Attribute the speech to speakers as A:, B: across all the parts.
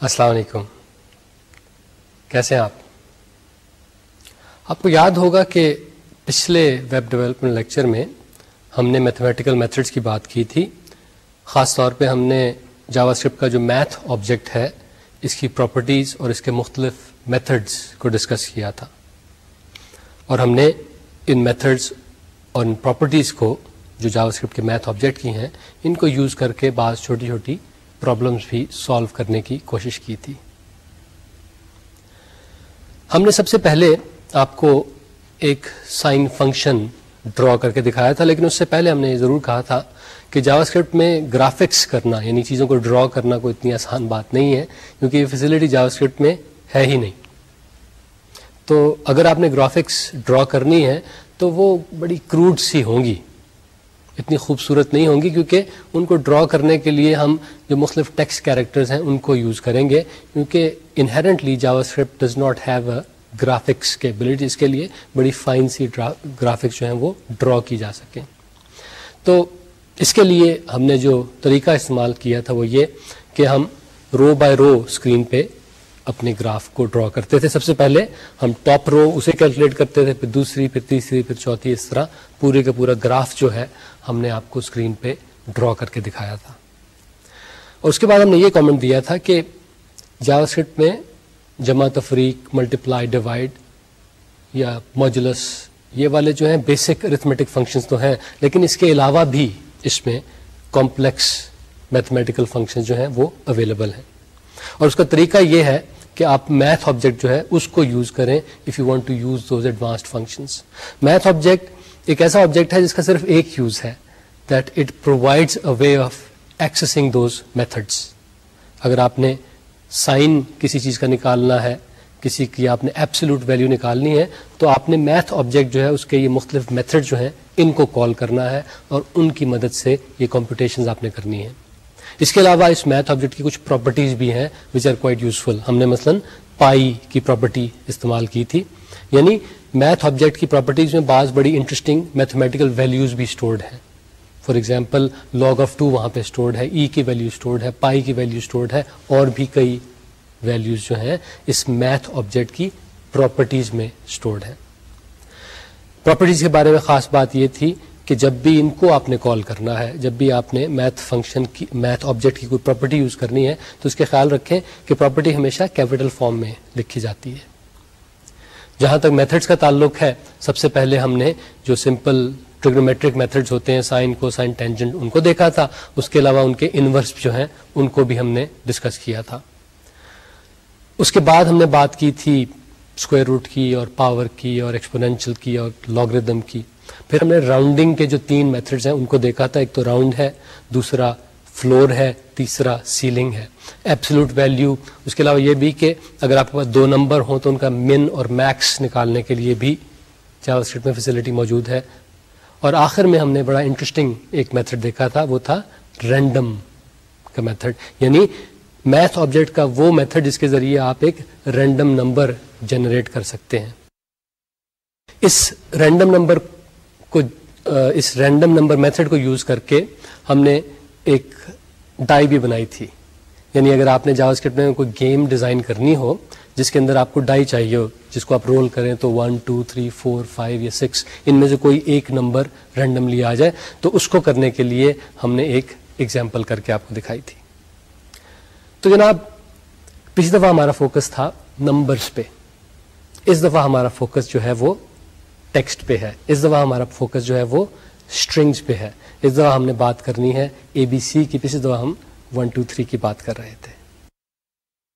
A: السلام علیکم۔ کیسے ہیں آپ؟ آپ کو یاد ہوگا کہ پچھلے ویب ڈیولپمنٹ لیکچر میں ہم نے میتھمیٹیکل میتھڈس کی بات کی تھی۔ خاص طور پہ ہم نے جاوا اسکرپٹ کا جو میتھ آبجیکٹ ہے، اس کی پراپرٹیز اور اس کے مختلف میتھڈس کو ڈسکس کیا تھا۔ اور ہم نے ان میتھڈس اور ان پراپرٹیز کو جو جاوا اسکرپٹ کے میتھ آبجیکٹ کی ہیں، ان کو یوز کر کے بعض چھوٹی چھوٹی پرابلمس بھی سالو کرنے کی کوشش کی تھی۔ ہم نے سب سے پہلے آپ کو ایک سائن فنکشن ڈرا کر کے دکھایا تھا، لیکن اس سے پہلے ہم نے یہ ضرور کہا تھا کہ جاوا اسکرپٹ میں گرافکس کرنا یعنی چیزوں کو ڈرا کرنا کوئی اتنی آسان بات نہیں ہے، کیونکہ یہ فیسلٹی جاوا اسکرپٹ میں ہے ہی نہیں۔ تو اگر آپ نے گرافکس ڈرا کرنی ہے تو وہ بڑی کروڈ سی ہوں گی۔ اتنی خوبصورت نہیں ہوں گی کیونکہ ان کو ڈرا کرنے کے لیے ہم جو مختلف ٹیکسٹ کیریکٹرز ہیں ان کو یوز کریں گے، کیونکہ inherently JavaScript does not have a graphics کے اس کے لیے بڑی فائن سی گرافکس جو ہیں وہ ڈرا کی جا سکیں۔ تو اس کے لیے ہم نے جو طریقہ استعمال کیا تھا وہ یہ کہ ہم رو بائی رو اسکرین پہ اپنے گراف کو ڈرا کرتے تھے۔ سب سے پہلے ہم ٹاپ رو اسے کیلکولیٹ کرتے تھے، پھر دوسری، پھر تیسری، پھر چوتھی، اس طرح پورے کا پورا گراف جو ہے ہم نے آپ کو اسکرین پہ ڈرا کر کے دکھایا تھا۔ اور اس کے بعد ہم نے یہ کامنٹ دیا تھا کہ جاوا اسکرپٹ میں جمع تفریق ملٹیپلائی ڈیوائڈ یا موجولس یہ والے جو ہیں بیسک ارتھمیٹک فنکشنز تو ہیں، لیکن اس کے علاوہ بھی اس میں کمپلیکس میتھمیٹیکل فنکشن جو ہیں وہ اویلیبل ہیں۔ اور اس کا طریقہ یہ ہے کہ آپ میتھ آبجیکٹ جو ہے اس کو یوز کریں if you want to use those advanced functions math object ایک ایسا آبجیکٹ ہے جس کا صرف ایک یوز ہے that it provides a way of accessing those methods اگر آپ نے سائن کسی چیز کا نکالنا ہے، کسی کی آپ نے ایپسلوٹ ویلیو نکالنی ہے، تو آپ نے میتھ آبجیکٹ جو ہے اس کے یہ مختلف میتھڈ جو ہیں ان کو کال کرنا ہے اور ان کی مدد سے یہ کمپٹیشن آپ نے کرنی ہے اس کے علاوہ اس میتھ آبجیکٹ کی کچھ پراپرٹیز بھی ہیں وچ آر کوائٹ یوزفل ہم نے مثلا پائی کی پراپرٹی استعمال کی تھی. یعنی میتھ آبجیکٹ کی پراپرٹیز میں بعض بڑی انٹرسٹنگ میتھمیٹیکل ویلیوز بھی اسٹورڈ ہیں. For example log of two وہاں پہ اسٹورڈ ہے. ای کی ویلیو اسٹورڈ ہے. پائی کی ویلیو اسٹورڈ ہے. اور بھی کئی ویلیوز جو ہیں اس میتھ آبجیکٹ کی پراپرٹیز میں اسٹورڈ ہیں. پراپرٹیز کے بارے میں خاص بات یہ تھی کہ جب بھی ان کو آپ نے کال کرنا ہے، جب بھی آپ نے میتھ فنکشن کی میتھ آبجیکٹ کی کوئی پراپرٹی یوز کرنی ہے، تو اس کے خیال رکھیں کہ پراپرٹی ہمیشہ کیپٹل فارم میں لکھی جاتی ہے۔ جہاں تک میتھڈس کا تعلق ہے، سب سے پہلے ہم نے جو سمپل ٹریگنومیٹرک میتھڈز ہوتے ہیں سائن کو سائن ٹینجنٹ ان کو دیکھا تھا۔ اس کے علاوہ ان کے انورس جو ہیں، ان کو بھی ہم نے ڈسکس کیا تھا۔ اس کے بعد ہم نے بات کی تھی اسکوائر روٹ کی اور پاور کی اور ایکسپونینشل کی اور لاگردم کی۔ پھر ہم نے راؤنڈنگ کے جو تین میتھڈز ہیں، ان کو دیکھا تھا، ایک تو راؤنڈ ہے، دوسرا فلور ہے، تیسرا سیلنگ ہے ایپسلوٹ ویلیو اس کے علاوہ یہ بھی کہ اگر آپ کے پاس دو نمبر ہوں تو ان کا من اور میکس نکالنے کے لیے بھی جاوا اسکرپٹ میں فیسلٹی موجود ہے۔ اور آخر میں ہم نے بڑا انٹرسٹنگ ایک میتھڈ دیکھا تھا، وہ تھا رینڈم کا میتھڈ یعنی میتھ آبجیکٹ کا وہ میتھڈ جس کے ذریعے آپ ایک رینڈم نمبر جنریٹ کر سکتے ہیں۔ اس رینڈم نمبر کو اس رینڈم نمبر میتھڈ کو یوز کر کے ہم نے ایک ڈائی بھی بنائی تھی۔ یعنی اگر آپ نے جاوا اسکرپٹ میں کوئی گیم ڈیزائن کرنی ہو، جس کے اندر آپ کو ڈائی چاہیے ہو، جس کو آپ رول کریں تو one two three four five یا سکس ان میں سے کوئی ایک نمبر رینڈملی آ جائے، تو اس کو کرنے کے لیے ہم نے ایک ایگزامپل کر کے آپ کو دکھائی تھی۔ تو جناب، پچھلی دفعہ ہمارا فوکس تھا نمبرس پہ۔ اس دفعہ ہمارا فوکس جو ہے وہ ٹیکسٹ پہ ہے۔ اس دفعہ ہمارا فوکس جو ہے وہ اسٹرنگس پہ ہے۔ اس دفعہ ہم نے بات کرنی ہے اے بی سی کی پچھلی دفعہ ہم ون ٹو تھری کی بات کر رہے تھے۔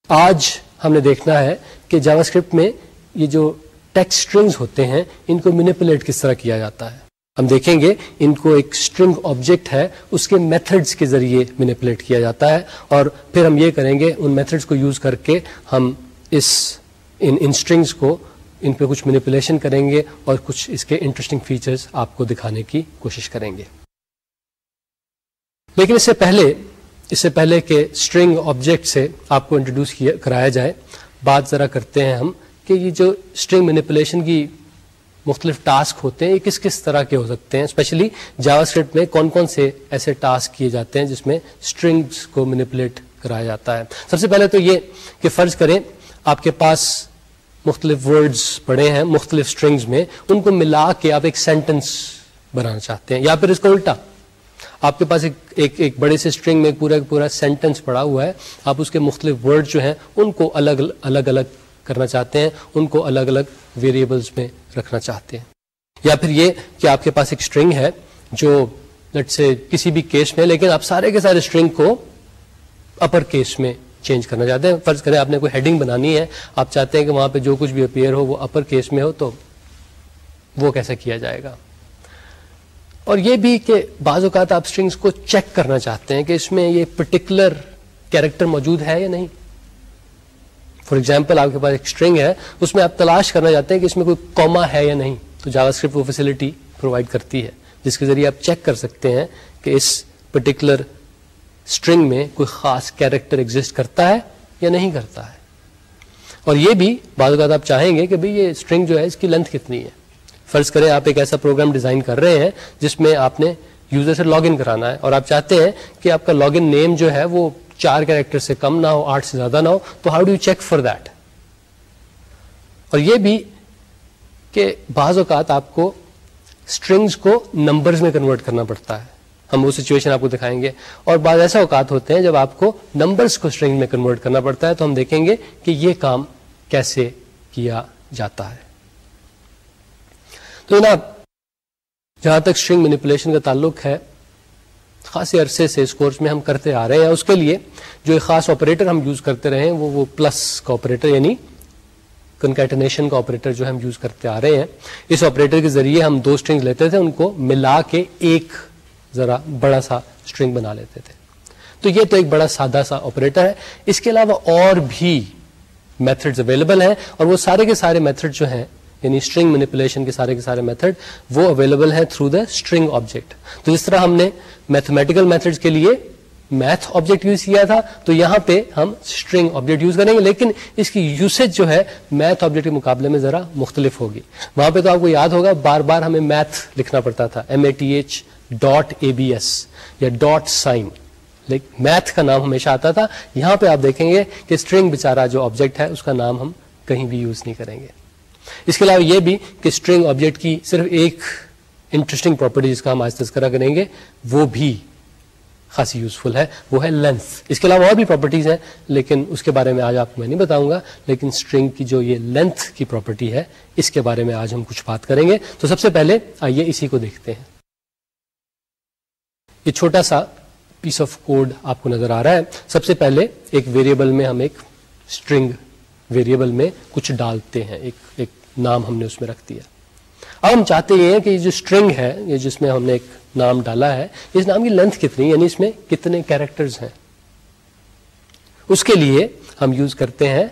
A: آج ہم نے دیکھنا ہے کہ جاوا اسکرپٹ میں یہ جو ٹیکسٹ اسٹرنگس ہوتے ہیں، ان کو مینیپولیٹ کس طرح کیا جاتا ہے۔ ہم دیکھیں گے ان کو ایک اسٹرنگ آبجیکٹ ہے، اس کے میتھڈس کے ذریعے مینیپولیٹ کیا جاتا ہے۔ اور پھر ہم یہ کریں گے، ان میتھڈس کو یوز کر کے ہم اس، ان اسٹرنگس کو ان پہ کچھ مینیپولیشن کریں گے اور کچھ اس کے انٹرسٹنگ فیچرز آپ کو دکھانے کی کوشش کریں گے۔ لیکن اس سے پہلے، اس سے پہلے کہ اسٹرنگ آبجیکٹ سے آپ کو انٹروڈیوس کرایا جائے، بات ذرا کرتے ہیں ہم کہ یہ جو اسٹرنگ مینیپولیشن کی مختلف ٹاسک ہوتے ہیں، یہ کس کس طرح کے ہو سکتے ہیں؟ اسپیشلی جاوا اسکرپٹ میں کون کون سے ایسے ٹاسک کیے جاتے ہیں جس میں اسٹرنگس کو مینیپولیٹ کرایا جاتا ہے۔ سب سے پہلے تو یہ کہ فرض کریں آپ کے پاس مختلف ورڈز پڑے ہیں مختلف اسٹرنگز میں ان کو ملا کے آپ ایک سینٹنس بنانا چاہتے ہیں یا پھر اس کو الٹا۔ آپ کے پاس ایک ایک, ایک بڑے سے اسٹرنگ میں پورا پورا سینٹنس پڑا ہوا ہے آپ اس کے مختلف ورڈ جو ہیں ان کو الگ الگ الگ کرنا چاہتے ہیں ان کو الگ الگ ویریبلس میں رکھنا چاہتے ہیں۔ یا پھر یہ کہ آپ کے پاس ایک اسٹرنگ ہے جو لٹ سے کسی بھی کیس میں لیکن آپ سارے کے سارے اسٹرنگ کو اپر کیس میں چینج کرنا چاہتے ہیں۔ فرض کریں آپ نے کوئی ہیڈنگ بنانی ہے، آپ چاہتے ہیں کہ وہاں پہ جو کچھ بھی اپیئر ہو وہ اپر کیس میں ہو، تو وہ کیسے کیا جائے گا؟ اور یہ بھی کہ بعض اوقات آپ اسٹرنگس کو چیک کرنا چاہتے ہیں کہ اس میں یہ پرٹیکولر کیریکٹر موجود ہے یا نہیں۔ فار ایگزامپل آپ کے پاس ایک اسٹرنگ ہے، اس میں آپ تلاش کرنا چاہتے ہیں کہ اس میں کوئی کوما ہے یا نہیں۔ تو جاوا اسکرپٹ وہ فیسلٹی پرووائڈ کرتی ہے، جس کے ذریعے آپ چیک کر سکتے ہیں کہ اس پرٹیکولر اسٹرنگ میں کوئی خاص کیریکٹر ایگزٹ کرتا ہے یا نہیں کرتا ہے۔ اور یہ بھی بعض اوقات آپ چاہیں گے کہ بھئی یہ اسٹرنگ جو ہے اس کی لینتھ کتنی ہے۔ فرض کریں آپ ایک ایسا پروگرام ڈیزائن کر رہے ہیں جس میں آپ نے یوزر سے لاگ ان کرانا ہے اور آپ چاہتے ہیں کہ آپ کا لاگ ان نیم جو ہے وہ چار کیریکٹر سے کم نہ ہو، آٹھ سے زیادہ نہ ہو، تو how do you check for that اور یہ بھی کہ بعض اوقات آپ کو اسٹرنگس کو نمبرز میں کنورٹ کرنا پڑتا ہے۔ ہم وہ سچویشن آپ کو دکھائیں گے۔ اور بعض ایسا اوقات ہوتے ہیں جب آپ کو نمبرز کو اسٹرنگ میں کنورٹ کرنا پڑتا ہے تو ہم دیکھیں گے کہ یہ کام کیسے کیا جاتا ہے۔ تو جناب، جہاں تک اسٹرنگ مینیپولیشن کا تعلق ہے، خاصے عرصے سے اس کورس میں ہم کرتے آ رہے ہیں۔ اس کے لیے جو ایک خاص آپریٹر ہم یوز کرتے رہے ہیں، وہ وہ پلس کا آپریٹر یعنی کنکیٹنیشن کا آپریٹر جو ہم یوز کرتے آ رہے ہیں۔ اس آپریٹر کے ذریعے ہم دو اسٹرنگ لیتے تھے، ان کو ملا کے ایک ذرا بڑا سا اسٹرنگ بنا لیتے تھے۔ تو یہ تو ایک بڑا سادہ سا آپریٹر ہے۔ اس کے علاوہ اور بھی میتھڈ اویلیبل ہیں اور وہ سارے کے سارے میتھڈ جو ہیں یعنی اسٹرنگ مینیپولیشن کے سارے کے سارے میتھڈ وہ اویلیبل ہیں تھرو دا اسٹرنگ آبجیکٹ تو جس طرح ہم نے میتھمیٹیکل میتھڈ کے لیے میتھ آبجیکٹ یوز کیا تھا، تو یہاں پہ ہم اسٹرنگ آبجیکٹ یوز کریں گے۔ لیکن اس کی یوسیج جو ہے میتھ آبجیکٹ کے مقابلے میں ذرا مختلف ہوگی۔ وہاں پہ تو آپ کو یاد ہوگا، بار بار ہمیں میتھ لکھنا پڑتا تھا۔ M A T H dot A B S یا ڈاٹ سائن میتھ کا نام ہمیشہ آتا تھا. یہاں پہ آپ دیکھیں گے کہ اسٹرنگ بےچارا جو آبجیکٹ ہے، اس کا نام ہم کہیں بھی یوز نہیں کریں گے. اس کے علاوہ یہ بھی کہ اسٹرنگ آبجیکٹ کی صرف ایک انٹرسٹنگ پراپرٹی جس کا ہم آج تذکرہ کریں گے. وہ بھی خاصی یوزفل ہے. وہ ہے لینتھ اس کے علاوہ اور بھی پراپرٹیز ہیں، لیکن اس کے بارے میں آج آپ کو میں نہیں بتاؤں گا. لیکن اسٹرنگ کی جو یہ لینتھ کی پراپرٹی ہے، اس کے بارے میں آج ہم کچھ بات کریں گے. تو سب سے پہلے آئیے اسی کو دیکھتے ہیں. یہ چھوٹا سا پیس آف کوڈ آپ کو نظر آ رہا ہے۔ سب سے پہلے ایک ویریبل میں ہم ایک اسٹرنگ ویریبل میں کچھ ڈالتے ہیں۔ ایک ایک نام ہم نے اس میں رکھ دیا۔ اب ہم چاہتے ہیں کہ یہ جو اسٹرنگ ہے، یہ جس میں ہم نے ایک نام ڈالا ہے، اس نام کی لینتھ کتنی یعنی اس میں کتنے کیریکٹرز ہیں؟ اس کے لیے ہم یوز کرتے ہیں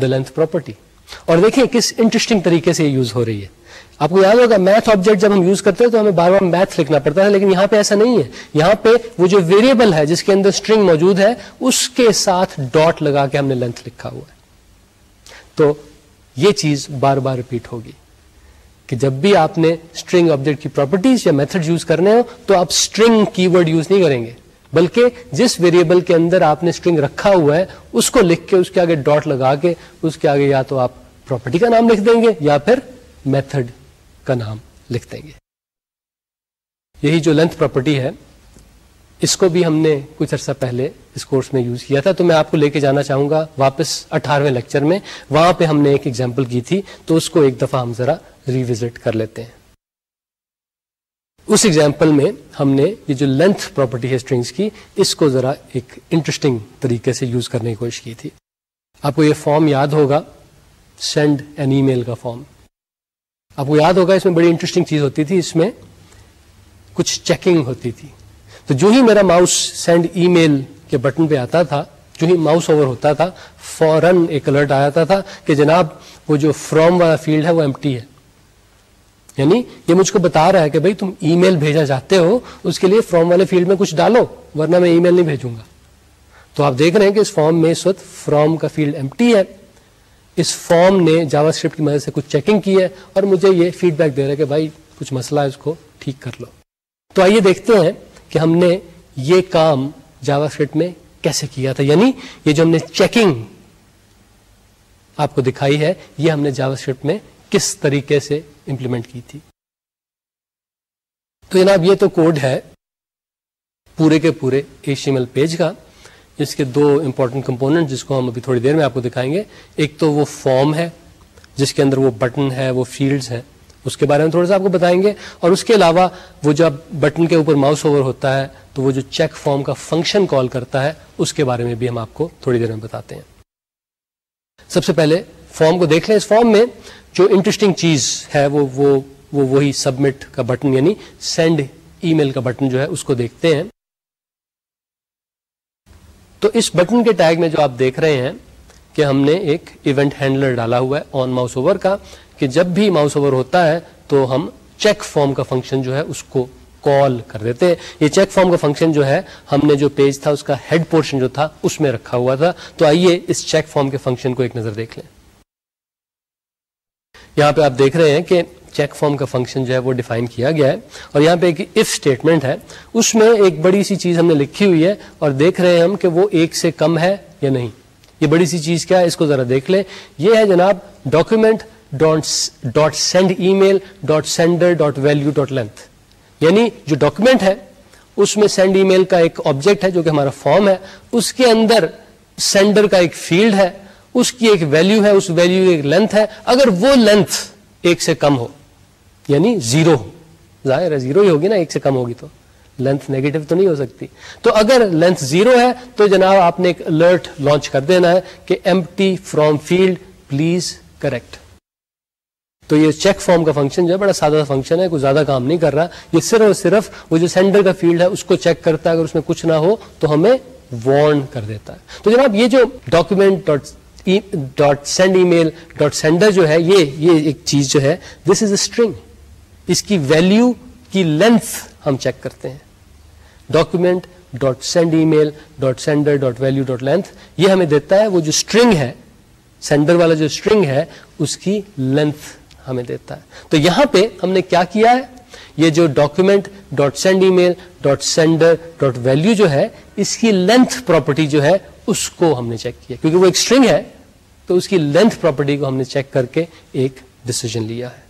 A: دا لینتھ پراپرٹی اور دیکھیں کس انٹرسٹنگ طریقے سے یہ یوز ہو رہی ہے۔ آپ کو یاد ہوگا میتھ آبجیکٹ جب ہم یوز کرتے ہیں تو ہمیں بار بار میتھ لکھنا پڑتا ہے، لیکن یہاں پہ ایسا نہیں ہے۔ یہاں پہ وہ جو ویریبل ہے جس کے اندر اسٹرنگ موجود ہے، اس کے ساتھ ڈاٹ لگا کے ہم نے لینتھ لکھا ہوا ہے۔ تو یہ چیز بار بار ریپیٹ ہوگی کہ جب بھی آپ نے اسٹرنگ آبجیکٹ کی پراپرٹیز یا میتھڈ یوز کرنے ہو تو آپ اسٹرنگ کی ورڈ یوز نہیں کریں گے۔ بلکہ جس ویریبل کے اندر آپ نے اسٹرنگ رکھا ہوا ہے، اس کو لکھ کے، اس کے آگے ڈاٹ لگا کے، اس کے آگے یا تو آپ پراپرٹی کا نام لکھ دیں گے یا پھر میتھڈ کا نام لکھ دیں گے۔ یہی جو لینتھ پراپرٹی ہے، اس کو بھی ہم نے کچھ عرصہ پہلے اس کورس میں یوز کیا تھا۔ تو میں آپ کو لے کے جانا چاہوں گا واپس اٹھارہویں لیکچر میں۔ وہاں پہ ہم نے ایک ایگزامپل کی تھی، تو اس کو ایک دفعہ ہم ذرا ریوزٹ کر لیتے ہیں۔ اس ایگزامپل میں ہم نے یہ جو لینتھ پراپرٹی ہے اسٹرنگس کی، اس کو ذرا ایک انٹرسٹنگ طریقے سے یوز کرنے کی کوشش کی تھی۔ آپ کو یہ فارم یاد ہوگا سینڈ این ای میل کا فارم آپ کو یاد ہوگا، اس میں بڑی انٹرسٹنگ چیز ہوتی تھی، اس میں کچھ چیکنگ ہوتی تھی۔ تو جو ہی میرا ماؤس سینڈ ای میل کے بٹن پہ آتا تھا، جو ہی ماؤس اوور ہوتا تھا، فوراً ایک الرٹ آتا تھا، کہ جناب وہ جو فرام والا فیلڈ ہے، وہ ایم ہے۔ یعنی یہ مجھ کو بتا رہا ہے کہ بھائی تم ای میل بھیجنا چاہتے ہو، اس کے لیے فرام والے فیلڈ میں کچھ ڈالو، ورنہ میں ای میل نہیں بھیجوں گا۔ تو آپ دیکھ رہے ہیں کہ اس فارم میں اس وقت فرام کا فیلڈ ایم ہے۔ اس فارم نے جاوا اسکرپٹ کی مدد سے کچھ چیکنگ کی ہے اور مجھے یہ فیڈ بیک دے رہا ہے کہ بھائی کچھ مسئلہ ہے اس کو ٹھیک کر لو۔ تو آئیے دیکھتے ہیں کہ ہم نے یہ کام جاوا اسکرپٹ میں کیسے کیا تھا۔ یعنی یہ جو ہم نے چیکنگ آپ کو دکھائی ہے، یہ ہم نے جاوا اسکرپٹ میں کس طریقے سے امپلیمنٹ کی تھی۔ تو جناب یہ تو کوڈ ہے پورے کے پورے ایچ ایم ایل پیج کا۔ اس کے دو امپورٹنٹ کمپوننٹ جس کو ہم ابھی تھوڑی دیر میں آپ کو دکھائیں گے۔ ایک تو وہ فارم ہے، جس کے اندر وہ بٹن ہے، وہ فیلڈز ہیں۔ اس کے بارے میں تھوڑا سا آپ کو بتائیں گے۔ اور اس کے علاوہ وہ جب بٹن کے اوپر ماؤس اوور ہوتا ہے، تو وہ جو چیک فارم کا فنکشن کال کرتا ہے، اس کے بارے میں بھی ہم آپ کو تھوڑی دیر میں بتاتے ہیں۔ سب سے پہلے فارم کو دیکھ لیں۔ اس فارم میں جو انٹرسٹنگ چیز ہے، وہ وہ وہ وہی سبمٹ کا بٹن یعنی سینڈ ای میل کا بٹن جو ہے، اس کو دیکھتے ہیں۔ تو اس بٹن کے ٹیگ میں جو آپ دیکھ رہے ہیں کہ ہم نے ایک ایونٹ ہینڈلر ڈالا ہوا ہے آن ماؤس اوور کا کہ جب بھی ماؤس اوور ہوتا ہے تو ہم چیک فارم کا فنکشن جو ہے اس کو کال کر دیتے ہیں۔ یہ چیک فارم کا فنکشن جو ہے، ہم نے جو پیج تھا، اس کا ہیڈ پورشن جو تھا، اس میں رکھا ہوا تھا۔ تو آئیے اس چیک فارم کے فنکشن کو ایک نظر دیکھ لیں۔ یہاں پہ آپ دیکھ رہے ہیں کہ چیک فارم کا فنکشن جو ہے وہ ڈیفائن کیا گیا ہے۔ اور یہاں پہ ایک اف اسٹیٹمنٹ ہے۔ اس میں ایک بڑی سی چیز ہم نے لکھی ہوئی ہے اور دیکھ رہے ہیں ہم کہ وہ ایک سے کم ہے یا نہیں۔ یہ بڑی سی چیز کیا ہے؟ اس کو ذرا دیکھ لیں۔ یہ ہے جناب document dot send email dot sender dot value dot length یعنی جو ڈاکومینٹ ہے، اس میں سینڈ ای میل کا ایک آبجیکٹ ہے جو کہ ہمارا فارم ہے۔ اس کے اندر سینڈر کا ایک فیلڈ ہے۔ اس کی ایک ویلو ہے، اس ویلو ایک لینتھ ہے۔ اگر وہ لینتھ ایک سے کم ہو یعنی زیرو ظاہر ہے زیرو ہی ہوگی نا، ایک سے کم ہوگی تو۔ لینتھ نیگیٹو تو نہیں ہو سکتی۔ تو اگر لینتھ زیرو ہے، تو جناب آپ نے ایک الرٹ لانچ کر دینا ہے کہ empty from field please correct تو یہ چیک فارم کا فنکشن جو ہے، بڑا سادہ فنکشن ہے، کوئی زیادہ کام نہیں کر رہا۔ یہ صرف اور صرف وہ جو سینڈر کا فیلڈ ہے، اس کو چیک کرتا ہے۔ اگر اس میں کچھ نہ ہو، تو ہمیں وارن کر دیتا ہے۔ تو جناب یہ جو document dot send email dot sender جو ہے، یہ یہ ایک چیز جو ہے دس از اے اسٹرنگ اس کی ویلو کی لینتھ ہم چیک کرتے ہیں. Document dot send email dot sender dot value dot length یہ ہمیں دیتا ہے وہ جو اسٹرنگ ہے سینڈر والا جو اسٹرنگ ہے، اس کی لینتھ ہمیں دیتا ہے. تو یہاں پہ ہم نے کیا کیا ہے؟ یہ جو document dot send email dot sender dot value جو ہے، اس کی لینتھ پراپرٹی جو ہے، اس کو ہم نے چیک کیا. کیونکہ وہ ایک اسٹرنگ ہے، تو اس کی لینتھ پراپرٹی کو ہم نے چیک کر کے ایک ڈسیزن لیا ہے.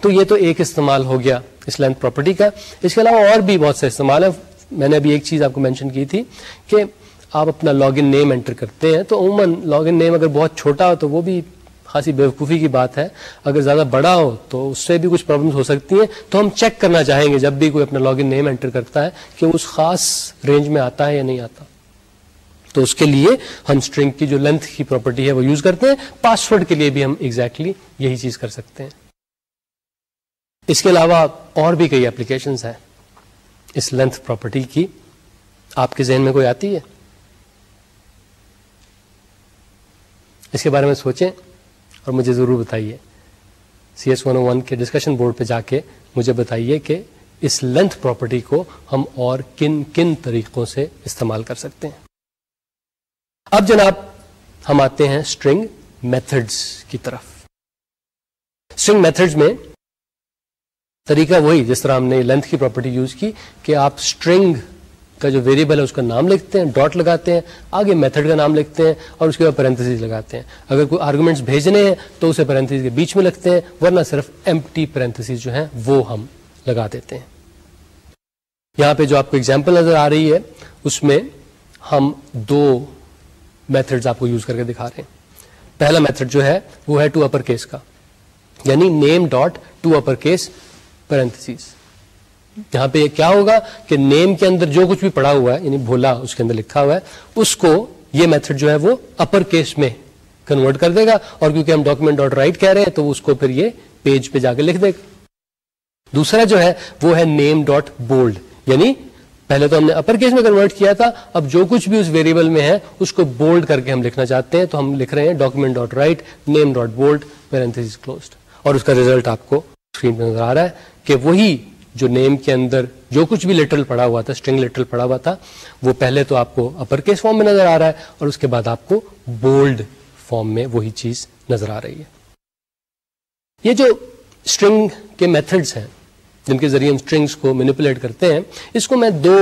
A: تو یہ تو ایک استعمال ہو گیا اس لینتھ پراپرٹی کا۔ اس کے علاوہ اور بھی بہت سے استعمال ہے میں نے ابھی ایک چیز آپ کو مینشن کی تھی کہ آپ اپنا لاگ ان نیم انٹر کرتے ہیں۔ تو عموماً لاگ ان نیم اگر بہت چھوٹا ہو تو وہ بھی خاصی بیوقوفی کی بات ہے۔ اگر زیادہ بڑا ہو تو اس سے بھی کچھ پرابلم ہو سکتی ہیں۔ تو ہم چیک کرنا چاہیں گے جب بھی کوئی اپنا لاگ ان نیم انٹر کرتا ہے کہ اس خاص رینج میں آتا ہے یا نہیں آتا۔ تو اس کے لیے ہم اسٹرنگ کی جو لینتھ کی پراپرٹی ہے وہ یوز کرتے ہیں۔ پاسورڈ کے لیے بھی ہم ایگزیکٹلی exactly یہی چیز کر سکتے ہیں۔ اس کے علاوہ اور بھی کئی اپلیکیشنز ہیں۔ اس لینتھ پراپرٹی کی آپ کے ذہن میں کوئی آتی ہے؟ اس کے بارے میں سوچیں اور مجھے ضرور بتائیے۔ سی ایس ون ون کے ڈسکشن بورڈ پہ جا کے مجھے بتائیے کہ اس لینتھ پراپرٹی کو ہم اور کن کن طریقوں سے استعمال کر سکتے ہیں۔ اب جناب ہم آتے ہیں اسٹرنگ میتھڈس کی طرف۔ اسٹرنگ میتھڈز میں طریقہ وہی جس طرح ہم نے لینتھ کی پراپرٹی یوز کی کہ آپ اسٹرنگ کا جو ویریبل ہے اس کا نام لکھتے ہیں ڈاٹ لگاتے ہیں، آگے میتھڈ کا نام لکھتے ہیں اور اس کے بعد پیرنتھس لگاتے ہیں۔ اگر کوئی آرگومنٹس بھیجنے ہیں تو اسے پیرنتھس کے بیچ میں لکھتے ہیں، ورنہ صرف ایم ٹی جو ہیں وہ ہم لگا دیتے ہیں۔ یہاں پہ جو آپ کو اگزامپل نظر آ رہی ہے، اس میں ہم دو میتھڈز آپ کو یوز کر کے دکھا رہے ہیں۔ پہلا میتھڈ جو ہے، وہ ہے ٹو اپر کیس کا یعنی name dot to upper case parentheses یہاں پہ یہ کیا ہوگا کہ نیم کے اندر جو کچھ بھی پڑا ہوا ہے یعنی بھولا اس کے اندر لکھا ہوا ہے، اس کو یہ میتھڈ جو ہے وہ اپر کیس میں کنورٹ کر دے گا اور کیونکہ ہم ڈاکومنٹ ڈاٹ رائٹ کہہ رہے ہیں، تو اس کو پھر یہ پیج پہ جا کے لکھ دے گا۔ دوسرا جو ہے، وہ ہے نیم ڈاٹ بولڈ یعنی پہلے تو ہم نے اپر کیس میں کنورٹ کیا تھا، اب جو کچھ بھی اس ویریبل میں ہے، اس کو بولڈ کر کے ہم لکھنا چاہتے ہیں، تو ہم لکھ رہے ہیں document dot write name dot bold parentheses closed اور اس کا ریزلٹ آپ کو اسکرین پہ نظر آ رہا ہے۔ کہ وہی جو نیم کے اندر جو کچھ بھی لٹرل پڑا ہوا تھا اسٹرنگ لٹرل پڑا ہوا تھا، وہ پہلے تو آپ کو اپر کیس فارم میں نظر آ رہا ہے اور اس کے بعد آپ کو بولڈ فارم میں وہی چیز نظر آ رہی ہے۔ یہ جو اسٹرنگ کے میتھڈس ہیں، جن کے ذریعے ہم اسٹرنگس کو مینیپولیٹ کرتے ہیں، اس کو میں دو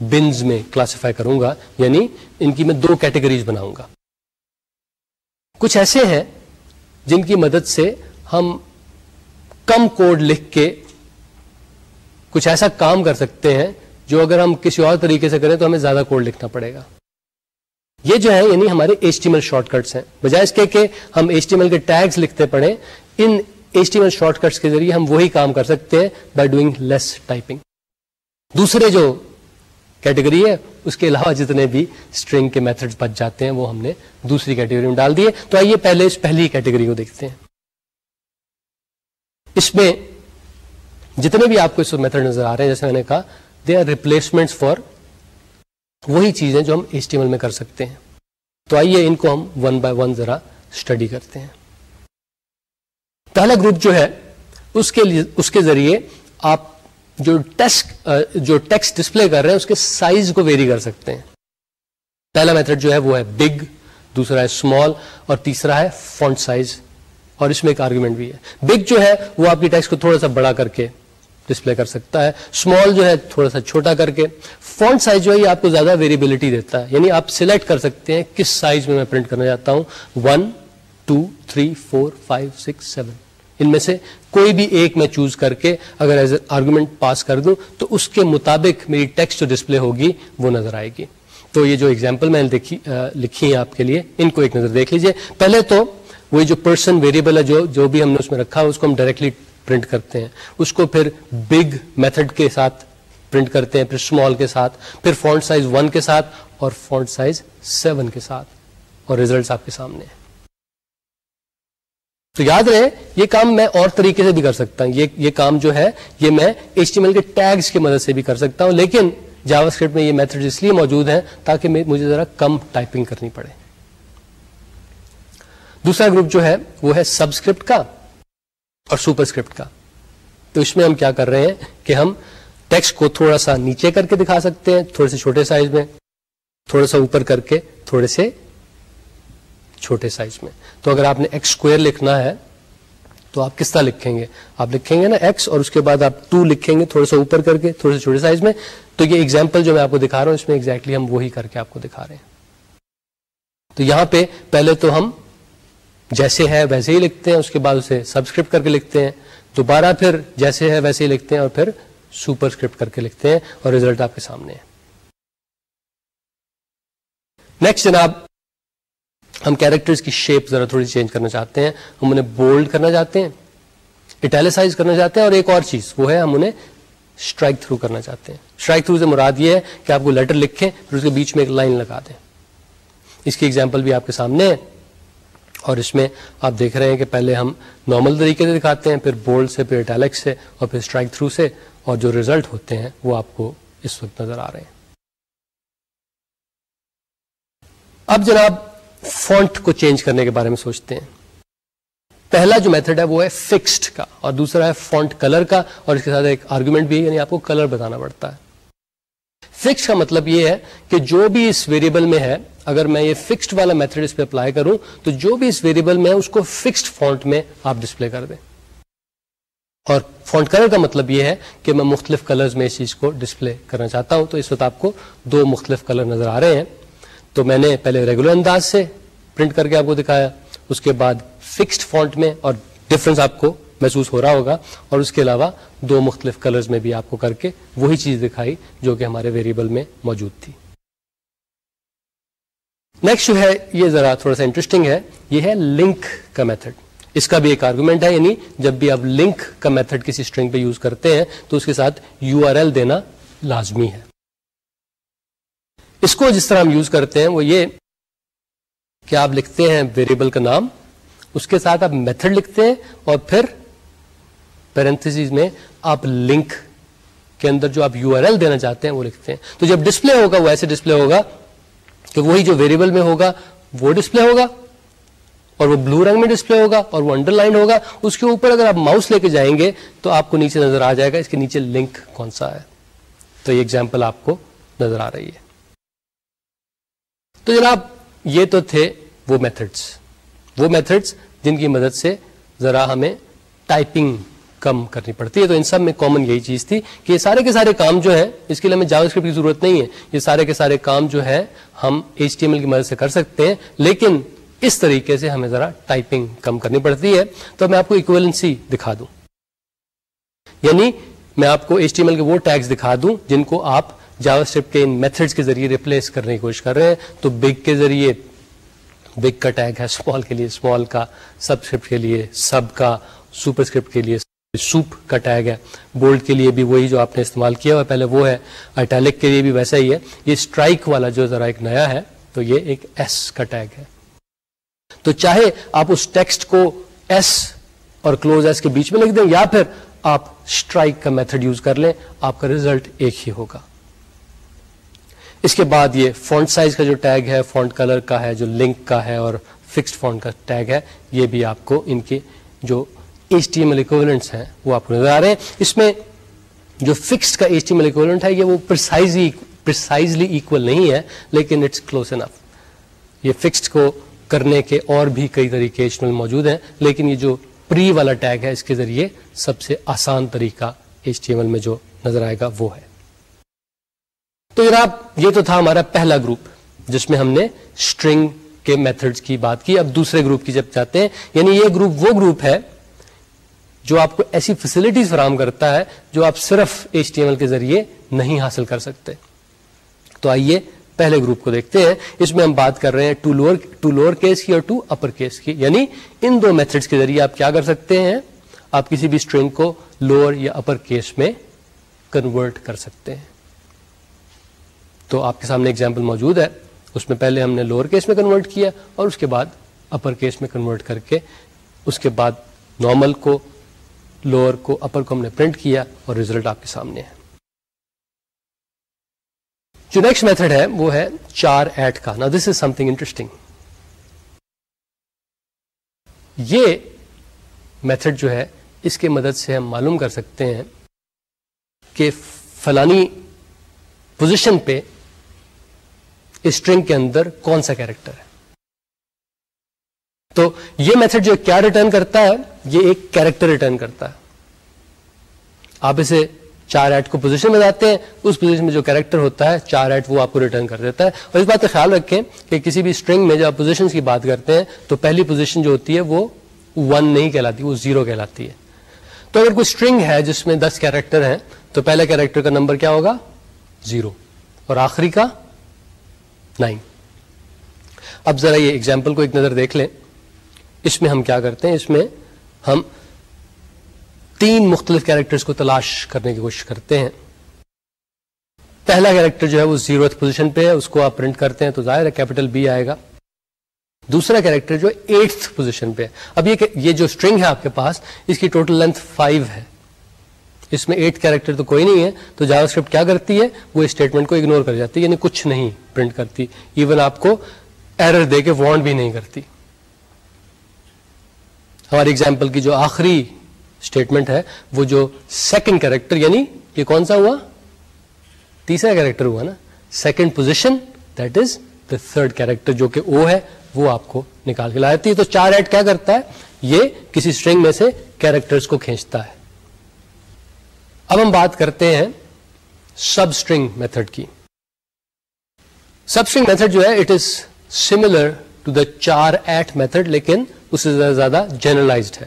A: بنز میں کلاسیفائی کروں گا یعنی ان کی میں دو کیٹیگریز بناؤں گا۔ کچھ ایسے ہیں جن کی مدد سے ہم کم کوڈ لکھ کے کچھ ایسا کام کر سکتے ہیں جو اگر ہم کسی اور طریقے سے کریں تو ہمیں زیادہ کوڈ لکھنا پڑے گا۔ یہ جو ہے یعنی ہمارے H T L shortcuts ہیں۔ بجائے اس کے کہ ہم ایچ ٹی ایل کے ٹیگس لکھتے پڑے ان H T L shortcuts کے ذریعے ہم وہی کام کر سکتے ہیں بائی ڈوئنگ لیس ٹائپنگ دوسرے جو کیٹیگری ہے، اس کے علاوہ جتنے بھی اسٹرنگ کے میتھڈ بچ جاتے ہیں، وہ ہم نے دوسری کیٹیگری میں ڈال دیے۔ تو آئیے پہلے اس پہلی کیٹیگری کو دیکھتے ہیں۔ اس میں جتنے بھی آپ کو اس میتھڈ نظر آ رہے ہیں، جیسے میں نے کہا دے آر ریپلیسمنٹ فار وہی چیزیں جو ہم ایچ ٹی میں کر سکتے ہیں۔ تو آئیے ان کو ہم ون بائی ون ذرا اسٹڈی کرتے ہیں۔ پہلا گروپ جو ہے، اس کے اس کے ذریعے آپ جو ٹیکسٹ جو ٹیکسٹ ڈسپلے کر رہے ہیں، اس کے سائز کو ویری کر سکتے ہیں۔ پہلا میتھڈ جو ہے، وہ ہے بگ دوسرا ہے اسمال اور تیسرا ہے فونٹ سائز اور اس میں ایک آرگومنٹ بھی ہے۔ بگ جو ہے، وہ آپ کی ٹیکسٹ کو تھوڑا سا بڑا کر کے ڈسپلے کر سکتا ہے۔ اسمال جو ہے، تھوڑا سا چھوٹا کر کے۔ فونٹ سائز جو ہے، یہ آپ کو زیادہ ویریبلٹی دیتا ہے۔ یعنی آپ سلیکٹ کر سکتے ہیں کس سائز میں میں پرنٹ کرنا چاہتا ہوں۔ One two three four five six seven ان میں سے کوئی بھی ایک میں چوز کر کے اگر ایز آرگومنٹ پاس کر دوں، تو اس کے مطابق میری ٹیکسٹ جو ڈسپلے ہوگی، وہ نظر آئے گی۔ تو یہ جو ایگزامپل میں نے لکھی ہے آپ کے لیے، ان کو ایک نظر دیکھ لیجیے۔ پہلے تو وہ جو پرسن ویریبل ہے جو جو بھی ہم نے اس میں رکھا اس کو ہم ڈائریکٹلی پرنٹ کرتے ہیں۔ اس کو پھر بگ میتھڈ کے ساتھ پرنٹ کرتے ہیں، پھر اسمال کے ساتھ، پھر فونٹ سائز ون کے ساتھ اور فونٹ سائز سیون کے ساتھ۔ اور ریزلٹس آپ کے سامنے ہیں۔ تو یاد رہے، یہ کام میں اور طریقے سے بھی کر سکتا ہوں۔ یہ یہ کام جو ہے، یہ میں ایچ ٹی ایل کے ٹیگس کی مدد سے بھی کر سکتا ہوں۔ لیکن جاوا اسکرپٹ میں یہ میتھڈ اس لیے موجود ہیں تاکہ مجھے ذرا کم ٹائپنگ کرنی پڑے۔ دوسرا گروپ جو ہے، وہ ہے سبسکرپٹ کا اور سپر اسکرپٹ کا۔ تو اس میں ہم کیا کر رہے ہیں کہ ہم ٹیکسٹ کو تھوڑا سا نیچے کر کے دکھا سکتے ہیں، تھوڑے سے چھوٹے سائز میں، تھوڑا سا اوپر کر کے تھوڑے سے چھوٹے سائز میں۔ تو اگر آپ نے ایکس اسکوئر لکھنا ہے، تو آپ کس طرح لکھیں گے؟ آپ لکھیں گے نا ایکس اور اس کے بعد آپ ٹو لکھیں گے تھوڑا سا اوپر کر کے، تھوڑے سے چھوٹے سائز میں۔ تو یہ ایگزامپل جو میں آپ کو دکھا رہا ہوں، اس میں ایگزیکٹلی ہم وہی کر کے آپ کو دکھا رہے ہیں۔ تو یہاں پہ پہلے تو ہم جیسے ہے ویسے ہی لکھتے ہیں، اس کے بعد اسے سبسکرپٹ کر کے لکھتے ہیں۔ دوبارہ پھر جیسے ہے ویسے ہی لکھتے ہیں اور پھر سپر اسکرپٹ کر کے لکھتے ہیں اور ریزلٹ آپ کے سامنے ہے۔ نیکسٹ جناب، ہم کیریکٹرز کی شیپ ذرا تھوڑی چینج کرنا چاہتے ہیں۔ ہم انہیں بولڈ کرنا چاہتے ہیں اٹیلیسائز کرنا چاہتے ہیں اور ایک اور چیز، وہ ہے ہم انہیں اسٹرائک تھرو کرنا چاہتے ہیں۔ اسٹرائک تھرو سے مراد یہ ہے کہ آپ کو لیٹر لکھیں، پھر اس کے بیچ میں ایک لائن لگا دیں۔ اس کی ایگزامپل بھی آپ کے سامنے ہے۔ اور اس میں آپ دیکھ رہے ہیں کہ پہلے ہم نارمل طریقے سے دکھاتے ہیں، پھر بولڈ سے، پھر اٹیلک سے اور پھر اسٹرائک تھرو سے اور جو ریزلٹ ہوتے ہیں وہ آپ کو اس وقت نظر آ رہے ہیں۔ اب جناب فونٹ کو چینج کرنے کے بارے میں سوچتے ہیں۔ پہلا جو میتھڈ ہے وہ ہے فکسڈ کا اور دوسرا ہے فونٹ کلر کا اور اس کے ساتھ ایک آرگومنٹ بھی ہے یعنی آپ کو کلر بتانا پڑتا ہے۔ فکس کا مطلب یہ ہے کہ جو بھی اس ویریبل میں ہے، اگر میں یہ فکسڈ والا میتھڈ اس پہ اپلائی کروں، تو جو بھی اس ویریبل میں ہے، اس کو فکسڈ فونٹ میں آپ ڈسپلے کر دیں۔ اور فونٹ کلر کا مطلب یہ ہے کہ میں مختلف کلرز میں اس چیز کو ڈسپلے کرنا چاہتا ہوں۔ تو اس وقت آپ کو دو مختلف کلر نظر آ رہے ہیں۔ تو میں نے پہلے ریگولر انداز سے پرنٹ کر کے آپ کو دکھایا، اس کے بعد فکسڈ فونٹ میں اور ڈفرنس آپ کو محسوس ہو رہا ہوگا اور اس کے علاوہ دو مختلف کلرز میں بھی آپ کو کر کے وہی چیز دکھائی جو کہ ہمارے ویریبل میں موجود تھی۔ نیکسٹ جو ہے، یہ ذرا تھوڑا سا انٹرسٹنگ ہے، یہ ہے لنک کا میتھڈ اس کا بھی ایک آرگومنٹ ہے یعنی جب بھی آپ لنک کا میتھڈ کسی اسٹرنگ پہ یوز کرتے ہیں تو اس کے ساتھ یو آر ایل دینا لازمی ہے۔ اس کو جس طرح ہم یوز کرتے ہیں، وہ یہ کہ آپ لکھتے ہیں ویریبل کا نام، اس کے ساتھ آپ میتھڈ لکھتے ہیں اور پھر پیرنتھس میں آپ لنک کے اندر جو آپ یو آر ایل دینا چاہتے ہیں وہ لکھتے ہیں۔ تو جب ڈسپلے ہوگا وہ ایسے ڈسپلے ہوگا کہ وہی جو ویریبل میں ہوگا وہ ڈسپلے ہوگا اور وہ بلو رنگ میں ڈسپلے ہوگا اور وہ انڈر لائن ہوگا۔ اس کے اوپر اگر آپ ماؤس لے کے جائیں گے تو آپ کو نیچے نظر آ جائے گا۔ اس کے نیچے لنک کون سا ہے؟ تو یہ ایگزامپل آپ کو نظر آ رہی ہے۔ تو جناب، یہ تو تھے وہ میتھڈس وہ میتھڈس جن کی مدد سے ذرا ہمیں ٹائپنگ کم کرنی پڑتی ہے، تو ان سب میں کامن یہی چیز تھی کہ یہ سارے کے سارے کام جو ہے اس کے لیے ہمیں جاوا اسکرپٹ کی ضرورت نہیں ہے۔ یہ سارے کے سارے کام جو ہے ہم ایچ ٹی ایم ایل کی مدد سے کر سکتے ہیں، لیکن اس طریقے سے ہمیں ذرا ٹائپنگ کم کرنی پڑتی ہے۔ تو میں آپ کو اکویلنسی دکھا دوں۔ یعنی میں آپ کو ایچ ٹی ایم ایل کے وہ ٹیگس دکھا دوں جن کو آپ جاوا اسکرپٹ کے ان میتھڈس کے ذریعے ریپلیس کرنے کی کوشش کر رہے ہیں۔ تو بگ کے ذریعے بگ کا ٹیگ ہے اسمال کے لیے اسمال کا سب اسکرپٹ کے لیے سب کا سپر اسکرپٹ کے لیے سوپ کا ٹیگ ہے بولڈ کے لیے بھی وہی جو آپ نے استعمال کیا ہوا، پہلے وہ ہے۔ اٹیلک کے لیے بھی ویسا ہی ہے۔ یہ اسٹرائک والا جو ذرا ایک نیا ہے، تو یہ ایک ایس کا ٹیگ ہے تو چاہے آپ اس ٹیکسٹ کو ایس اور کلوز ایس کے بیچ میں لکھ دیں، یا پھر آپ اسٹرائک کا میتھڈ یوز کر لیں، آپ کا ریزلٹ ایک ہی ہوگا۔ اس کے بعد یہ فونٹ سائز کا جو ٹیگ ہے فونٹ کلر کا ہے، جو لنک کا ہے اور فکسڈ فونٹ کا ٹیگ ہے، یہ بھی آپ کو ان کے جو ایچ ٹی ایم ایل ہیں، وہ آپ کو نظر آ رہے ہیں۔ اس میں جو فکسڈ کا ایچ ٹی ایم ایل ہے، یہ وہ پرسائزلی اکول نہیں ہے، لیکن اٹس کلوز انف یہ فکسڈ کو کرنے کے اور بھی کئی طریقے ایچ موجود ہیں، لیکن یہ جو پری والا ٹیگ ہے، اس کے ذریعے سب سے آسان طریقہ ایچ ٹی ایم ایل میں جو نظر آئے گا، وہ ہے۔ تو جناب، یہ تو تھا ہمارا پہلا گروپ جس میں ہم نے اسٹرنگ کے میتھڈ کی بات کی۔ اب دوسرے گروپ کی جب چاہتے ہیں یعنی یہ گروپ وہ گروپ ہے جو آپ کو ایسی فیسلٹیز فراہم کرتا ہے جو آپ صرف ایچ ٹی ایم ایل کے ذریعے نہیں حاصل کر سکتے۔ تو آئیے پہلے گروپ کو دیکھتے ہیں۔ اس میں ہم بات کر رہے ہیں to lower to lower case کی اور ٹو اپر کیس کی۔ یعنی ان دو میتھڈس کے ذریعے آپ کیا کر سکتے ہیں؟ آپ کسی بھی اسٹرنگ کو لوور یا اپر کیس میں کنورٹ کر سکتے ہیں۔ تو آپ کے سامنے اگزامپل موجود ہے۔ اس میں پہلے ہم نے لوور کیس میں کنورٹ کیا اور اس کے بعد اپر کیس میں کنورٹ کر کے اس کے بعد نارمل کو لوور کو اپر کو ہم نے پرنٹ کیا اور ریزلٹ آپ کے سامنے ہے۔ جو نیکسٹ میتھڈ ہے، وہ ہے چار ایٹ کا۔ نا this is something interesting یہ میتھڈ جو ہے، اس کی مدد سے ہم معلوم کر سکتے ہیں کہ فلانی پوزیشن پہ اسٹرنگ کے اندر کون سا کیریکٹر ہے۔ تو یہ میتھڈ جو کیا ریٹرن کرتا ہے؟ یہ ایک کیریکٹر ریٹرن کرتا ہے۔ آپ اسے چار ایٹ کو پوزیشن میں جاتے ہیں، اس پوزیشن میں جو کیریکٹر ہوتا ہے، چار ایٹ وہ آپ کو ریٹرن کر دیتا ہے۔ اور اس بات کا خیال رکھیں کہ کسی بھی اسٹرنگ میں جب آپ پوزیشن کی بات کرتے ہیں، تو پہلی پوزیشن جو ہوتی ہے وہ ون نہیں کہلاتی، وہ زیرو کہلاتی ہے۔ تو اگر کوئی اسٹرنگ ہے جس میں دس کیریکٹر ہیں، تو پہلے کیریکٹر کا نمبر کیا ہوگا؟ زیرو اور آخری کا؟ نائن اب ذرا یہ ایگزامپل کو ایک نظر دیکھ لیں۔ اس میں ہم کیا کرتے ہیں؟ اس میں ہم تین مختلف کیریکٹرز کو تلاش کرنے کی کوشش کرتے ہیں۔ پہلا کیریکٹر جو ہے وہ زیرو پوزیشن پہ ہے، اس کو آپ پرنٹ کرتے ہیں تو ظاہر ہے کیپٹل بی آئے گا۔ دوسرا کیریکٹر جو ایٹھ پوزیشن پہ ہے۔ اب یہ جو اسٹرنگ ہے آپ کے پاس، اس کی ٹوٹل لینتھ فائیو ہے۔ اس میں ایٹ کیریکٹر تو کوئی نہیں ہے۔ تو جاوا اسکرپٹ کیا کرتی ہے؟ وہ اسٹیٹمنٹ کو اگنور کر جاتی ہے یعنی کچھ نہیں پرنٹ کرتی۔ ایون آپ کو ایرر دے کے وانٹ بھی نہیں کرتی۔ ہماری اگزامپل کی جو آخری اسٹیٹمنٹ ہے، وہ جو سیکنڈ کیریکٹر یعنی یہ کون سا ہوا؟ تیسرا کیریکٹر ہوا نا۔ Second position that is the third character جو کہ او ہے، وہ آپ کو نکال کے لا جاتی ہے۔ تو چار ایڈ کیا کرتا ہے؟ یہ کسی اسٹرنگ میں سے کیریکٹرز کو کھینچتا ہے۔ اب ہم بات کرتے ہیں سب اسٹرنگ میتھڈ کی۔ سب اسٹرنگ میتھڈ جو ہے it is similar to the char at method لیکن اس سے زیادہ جنرلائزڈ ہے۔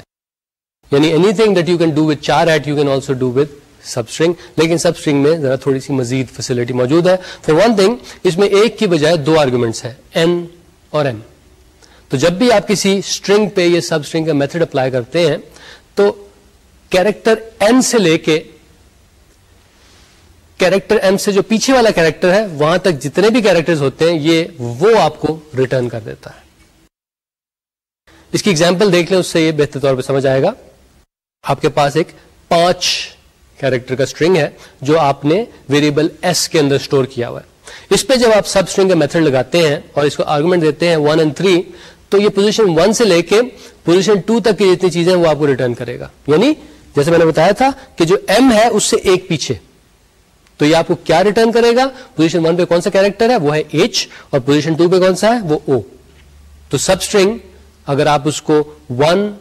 A: یعنی anything that you can do with char at you can also do with substring لیکن سب اسٹرنگ میں ذرا تھوڑی سی مزید فیسلٹی موجود ہے۔ فار ون تھنگ اس میں ایک کی بجائے دو آرگومنٹس ہیں۔ این اور ایم تو جب بھی آپ کسی اسٹرنگ پہ یہ سب اسٹرنگ کا میتھڈ اپلائی کرتے ہیں، تو کیریکٹر این سے لے کے کیریکٹر ایم سے جو پیچھے والا کیریکٹر ہے، وہاں تک جتنے بھی کیریکٹر ہوتے ہیں، یہ وہ آپ کو ریٹرن کر دیتا ہے۔ اس کی ایگزامپل دیکھ لیں، اس سے یہ بہتر طور پہ سمجھ آئے گا۔ آپ کے پاس ایک پانچ کیریکٹر کا اسٹرنگ ہے، جو آپ نے ویریبل ایس کے اندر اسٹور کیا ہوا ہے۔ اس پہ جب آپ سب اسٹرنگ کا میتھڈ لگاتے ہیں اور اس کو آرگومنٹ دیتے ہیں ون اینڈ تھری تو یہ پوزیشن ون سے لے کے پوزیشن ٹو تک کی جتنی چیزیں وہ آپ کو ریٹرن کرے گا۔ یعنی جیسے میں نے بتایا تھا کہ جو ایم ہے، اس سے ایک پیچھے۔ تو یہ آپ کو کیا ریٹرن کرے گا؟ پوزیشن ون پہ کون سا کیریکٹر ہے؟ وہ ہے ایچ اور پوزیشن ٹو پہ کون سا ہے؟ وہ او تو سب اسٹرنگ اگر آپ اس کو ون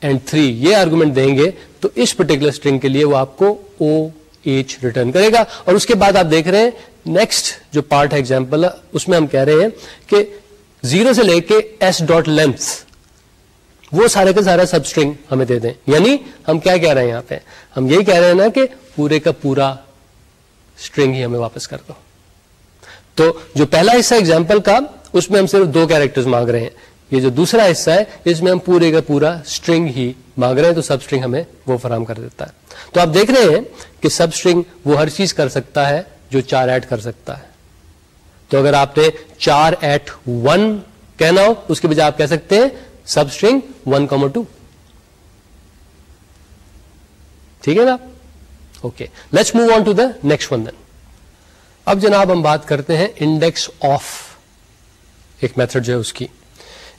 A: اینڈ تھری یہ آرگومنٹ دیں گے، تو اس پرٹیکولر اسٹرنگ کے لیے وہ آپ کو او ایچ ریٹرن کرے گا۔ اور اس کے بعد آپ دیکھ رہے ہیں نیکسٹ جو پارٹ ہے ایگزامپل اس میں ہم کہہ رہے ہیں کہ زیرو سے لے کے ایس ڈاٹ لینتھ وہ سارے کا سارا سب اسٹرنگ ہمیں دے دیں۔ یعنی ہم کیا کہہ رہے ہیں یہاں پہ؟ ہم یہی کہہ رہے ہیں نا کہ پورے کا پورا اسٹرنگ ہی ہمیں واپس کر دو۔ تو جو پہلا حصہ ایگزامپل کا، اس میں ہم صرف دو کیریکٹر مانگ رہے ہیں۔ یہ جو دوسرا حصہ ہے، اس میں ہم پورے کا پورا اسٹرنگ ہی مانگ رہے ہیں، تو سب اسٹرنگ ہمیں وہ فراہم کر دیتا ہے۔ تو آپ دیکھ رہے ہیں کہ سب اسٹرنگ وہ ہر چیز کر سکتا ہے جو چار ایڈ کر سکتا ہے۔ تو اگر آپ نے چار ایٹ ون کہنا ہو، اس کے بجائے آپ کہہ سکتے ہیں substring one comma two ٹھیک ہے نا؟ Okay let's move on to the next one then اب جناب ہم بات کرتے ہیں انڈیکس آف ایک میتھڈ جو ہے اس کی۔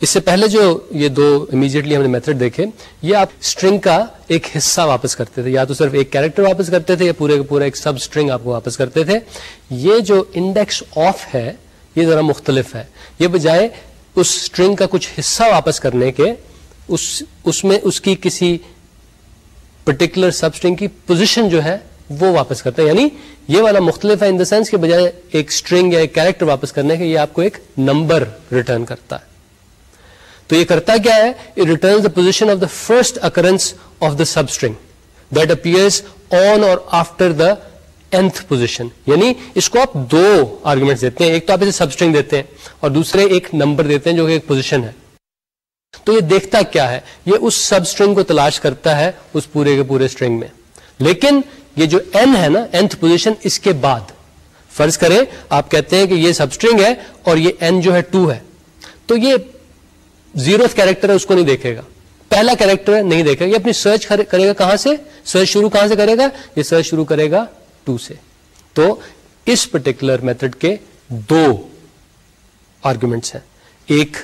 A: اس سے پہلے جو یہ دو امیجیٹلی ہم نے میتھڈ دیکھے، یہ آپ اسٹرنگ کا ایک حصہ واپس کرتے تھے، یا تو صرف ایک کیریکٹر واپس کرتے تھے، یا پورے کا پورا ایک سب اسٹرنگ آپ کو واپس کرتے تھے۔ یہ جو انڈیکس آف ہے، یہ ذرا مختلف ہے۔ یہ بجائے اس اسٹرنگ کا کچھ حصہ واپس کرنے کے، اس اس میں اس کی کسی پرٹیکولر سب اسٹرنگ کی پوزیشن جو ہے، وہ واپس کرتا ہے یعنی یہ والا مختلف ہے ان دا سینس کے بجائے ایک اسٹرنگ یا ایک کیریکٹر واپس کرنے کے، یہ آپ کو ایک نمبر ریٹرن کرتا ہے۔ تو یہ کرتا کیا ہے؟ It return the position of the first occurrence of the substring that appears on or after the nth position یعنی اس کو آپ دو آرگومنٹ دیتے ہیں. ایک تو آپ اسے سب اسٹرنگ دیتے ہیں اور دوسرے ایک نمبر دیتے ہیں جو کہ ایک پوزیشن ہے. تو یہ دیکھتا کیا ہے؟ یہ اس سب اسٹرنگ کو تلاش کرتا ہے اس پورے کے پورے اسٹرنگ میں. لیکن یہ جو این ہے نا اینتھ پوزیشن اس کے بعد. فرض کریں، آپ کہتے ہیں کہ یہ سب اسٹرنگ ہے اور یہ این جو ہے ٹو ہے. تو یہ زیرو کیریکٹر ہے، اس کو نہیں دیکھے گا۔ پہلا کیریکٹر ہے نہیں دیکھے گا۔ یہ اپنی سرچ کرے گا کہاں سے؟ سرچ شروع کہاں سے کرے گا؟ یہ سرچ شروع کرے گا ٹو سے۔ تو اس پرٹیکولر میتھڈ کے دو آرگومنٹس ہیں۔ ایک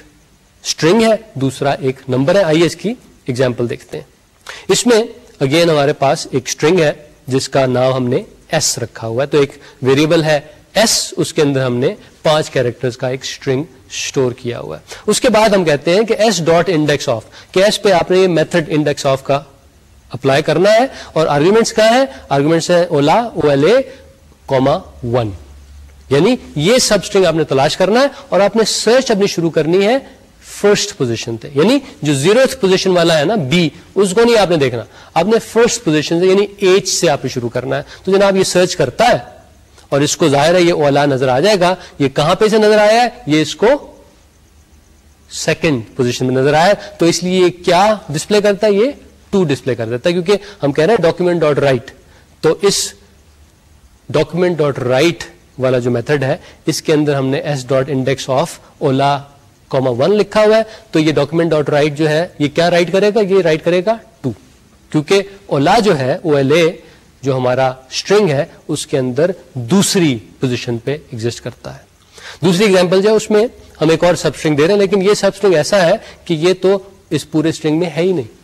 A: اسٹرنگ ہے، دوسرا ایک نمبر ہے۔ آئیے اس کی ایگزامپل دیکھتے ہیں۔ اس میں اگین ہمارے پاس ایک اسٹرنگ ہے، جس کا نام ہم نے ایس رکھا ہوا ہے۔ تو ایک ویریبل ہے ایس اس کے اندر ہم نے پانچ کیریکٹر کا ایک اسٹرنگ اسٹور کیا ہوا ہے۔ اس کے بعد ہم کہتے ہیں کہ ایس ڈاٹ انڈیکس آف کہ ایس پہ آپ نے یہ میتھڈ انڈیکس آف کا اپلائی کرنا ہے اور آرگومنٹس کیا ہے آرگومنٹس ہے اولا O L A comma one یعنی یہ سب اسٹرنگ آپ نے تلاش کرنا ہے اور آپ نے سرچ اپنی شروع کرنی ہے فرسٹ پوزیشن پہ۔ یعنی جو زیرو پوزیشن والا ہے نا بی اس کو نہیں آپ نے دیکھنا۔ آپ نے فرسٹ پوزیشن سے یعنی ایچ سے آپ نے شروع کرنا ہے۔ تو جناب یہ سرچ کرتا ہے۔ اور اس کو ظاہر ہے یہ اولا نظر آ جائے گا، یہ کہاں پہ سے نظر آیا ہے؟ یہ اس کو سیکنڈ پوزیشن میں نظر آیا تو اس لیے کیا ڈسپلے کرتا ہے؟ یہ ٹو ڈسپلے کر دیتا ہے، کیونکہ ہم کہہ رہے ہیں ڈاکومنٹ ڈاٹ رائٹ تو اس ڈاکومنٹ ڈاٹ رائٹ والا جو میتھڈ ہے، اس کے اندر ہم نے ایس ڈاٹ انڈیکس آف اولا کوما ون لکھا ہوا ہے۔ تو یہ ڈاکومنٹ ڈاٹ رائٹ جو ہے، یہ کیا رائٹ کرے گا؟ یہ رائٹ کرے گا ٹو کیونکہ اولا جو ہے او ایل اے جو ہمارا اسٹرنگ ہے، اس کے اندر دوسری پوزیشن پہ ایگزٹ کرتا ہے۔ دوسری ایگزامپل جو ہے، اس میں ہم ایک اور سب اسٹرنگ دے رہے ہیں، لیکن یہ سب اسٹرنگ ایسا ہے کہ یہ تو اس پورے اسٹرنگ میں ہے ہی نہیں۔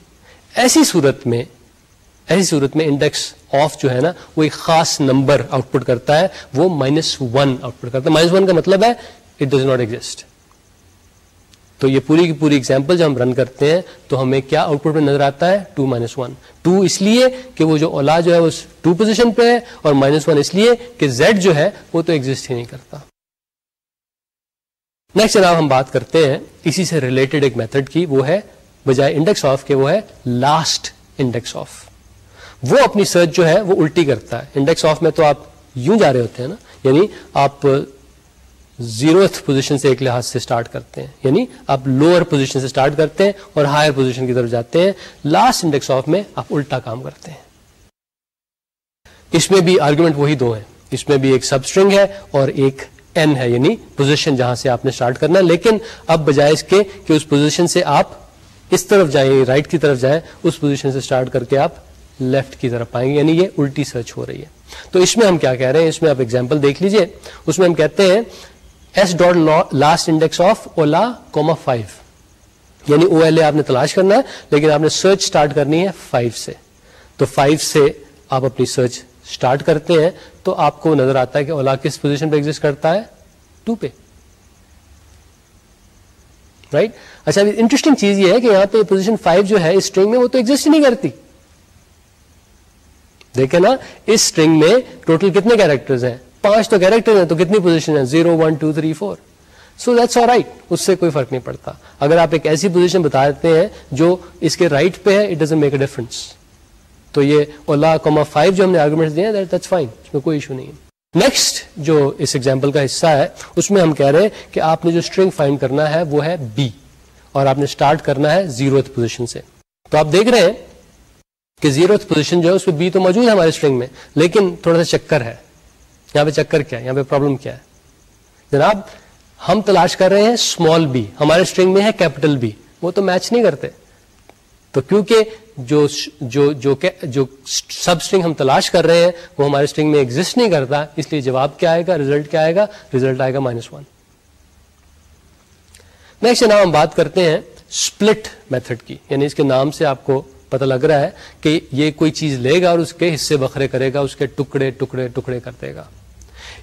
A: ایسی صورت میں، ایسی صورت میں انڈیکس آف جو ہے نا، وہ ایک خاص نمبر آؤٹ پٹ کرتا ہے، وہ مائنس ون آؤٹ پٹ کرتا ہے۔ مائنس ون کا مطلب ہے اٹ ڈز ناٹ ایگزٹ تو یہ پوری کی پوری ایگزامپل جب ہم رن کرتے ہیں تو ہمیں کیا آؤٹ پٹ میں نظر آتا ہے؟ ٹو مائنس ون ٹو اس لیے کہ وہ جو اولا جو ہے وہ ٹو پوزیشن پہ ہے اور مائنس ون اس لیے کہ زیڈ جو ہے وہ تو ایگزٹ ہی نہیں کرتا. نیکسٹ جناب ہم بات کرتے ہیں. اسی سے ریلیٹڈ ایک میتھڈ کی، وہ ہے بجائے انڈیکس آف کے وہ ہے لاسٹ انڈیکس آف وہ اپنی سرچ جو ہے وہ الٹی کرتا ہے. انڈیکس آف میں تو آپ یوں جا رہے ہوتے ہیں نا یعنی آپ زیرو پوزیشن سے ایک لحاظ سے اسٹارٹ کرتے ہیں۔ یعنی آپ لوور پوزیشن سے اسٹارٹ کرتے ہیں اور ہائر پوزیشن کی طرف جاتے ہیں۔ لاسٹ انڈیکس آف میں آپ الٹا کام کرتے ہیں۔ اس میں بھی آرگومنٹ وہی دو ہیں۔ اس میں بھی ایک سب اسٹرنگ ہے اور ایک این ہے۔ یعنی پوزیشن جہاں سے آپ نے اسٹارٹ کرنا ہے۔ لیکن اب بجائے اس کے کہ اس پوزیشن سے آپ اس طرف جائیں رائٹ کی طرف جائیں، اس پوزیشن سے اسٹارٹ کر کے آپ لیفٹ کی طرف پائیں گے۔ یعنی یہ الٹی سرچ ہو رہی ہے۔ تو اس میں ہم کیا کہہ رہے ہیں؟ اس میں آپ ایگزامپل دیکھ لیجیے۔ اس میں ہم کہتے ہیں S dot last index of Ola comma five یعنی او ایل اے آپ نے تلاش کرنا ہے، لیکن آپ نے سرچ اسٹارٹ کرنی ہے فائیو سے۔ تو فائیو سے آپ اپنی سرچ اسٹارٹ کرتے ہیں، تو آپ کو نظر آتا ہے کہ اولا کس پوزیشن پہ ایگزٹ کرتا ہے؟ ٹو پہ۔ رائٹ اچھا انٹرسٹنگ چیز یہ ہے کہ یہاں پہ پوزیشن فائیو جو ہے، اس اسٹرنگ میں وہ تو ایگزٹ نہیں کرتی۔ دیکھیں نا، اس اسٹرنگ میں ٹوٹل کتنے کیریکٹر ہیں؟ پانچ تو کیریکٹر ہیں، تو کتنی پوزیشن ہے zero one two three four so that's are right اس سے کوئی فرق نہیں پڑتا۔ اگر آپ ایک ایسی پوزیشن بتا دیتے ہیں جو اس کے رائٹ right پہ ہے it doesn't make a difference تو یہ اولا کوما فائیو جو ہم نے آرگومنٹ دیے دیٹس فائن اس میں کوئی ایشو نہیں ہے۔ نیکسٹ جو اس ایگزامپل کا حصہ ہے، اس میں ہم کہہ رہے ہیں کہ آپ نے جو اسٹرنگ فائنڈ کرنا ہے، وہ ہے بی اور آپ نے اسٹارٹ کرنا ہے زیرو پوزیشن سے۔ تو آپ دیکھ رہے ہیں کہ زیرو پوزیشن جو ہے، اس پہ بی تو موجود ہے ہمارے اسٹرنگ میں، لیکن تھوڑا سا چکر ہے۔ یہاں پہ چکر کیا ہے، یہاں پہ پرابلم کیا ہے۔ جناب، ہم تلاش کر رہے ہیں اسمال بی ہمارے اسٹرنگ میں ہے کیپٹل بی وہ تو میچ نہیں کرتے۔ تو کیونکہ جو جو جو جو سب اسٹرنگ ہم تلاش کر رہے ہیں، وہ ہمارے اسٹرنگ میں ایگزٹ نہیں کرتا، اس لیے جواب کیا آئے گا ریزلٹ کیا آئے گا؟ ریزلٹ آئے گا مائنس ون نیکسٹ نام ہم بات کرتے ہیں اسپلٹ میتھڈ کی۔ یعنی اس کے نام سے آپ کو پتہ لگ رہا ہے کہ یہ کوئی چیز لے گا اور اس کے حصے بکھرے کرے گا، اس کے ٹکڑے ٹکڑے ٹکڑے کر دے گا۔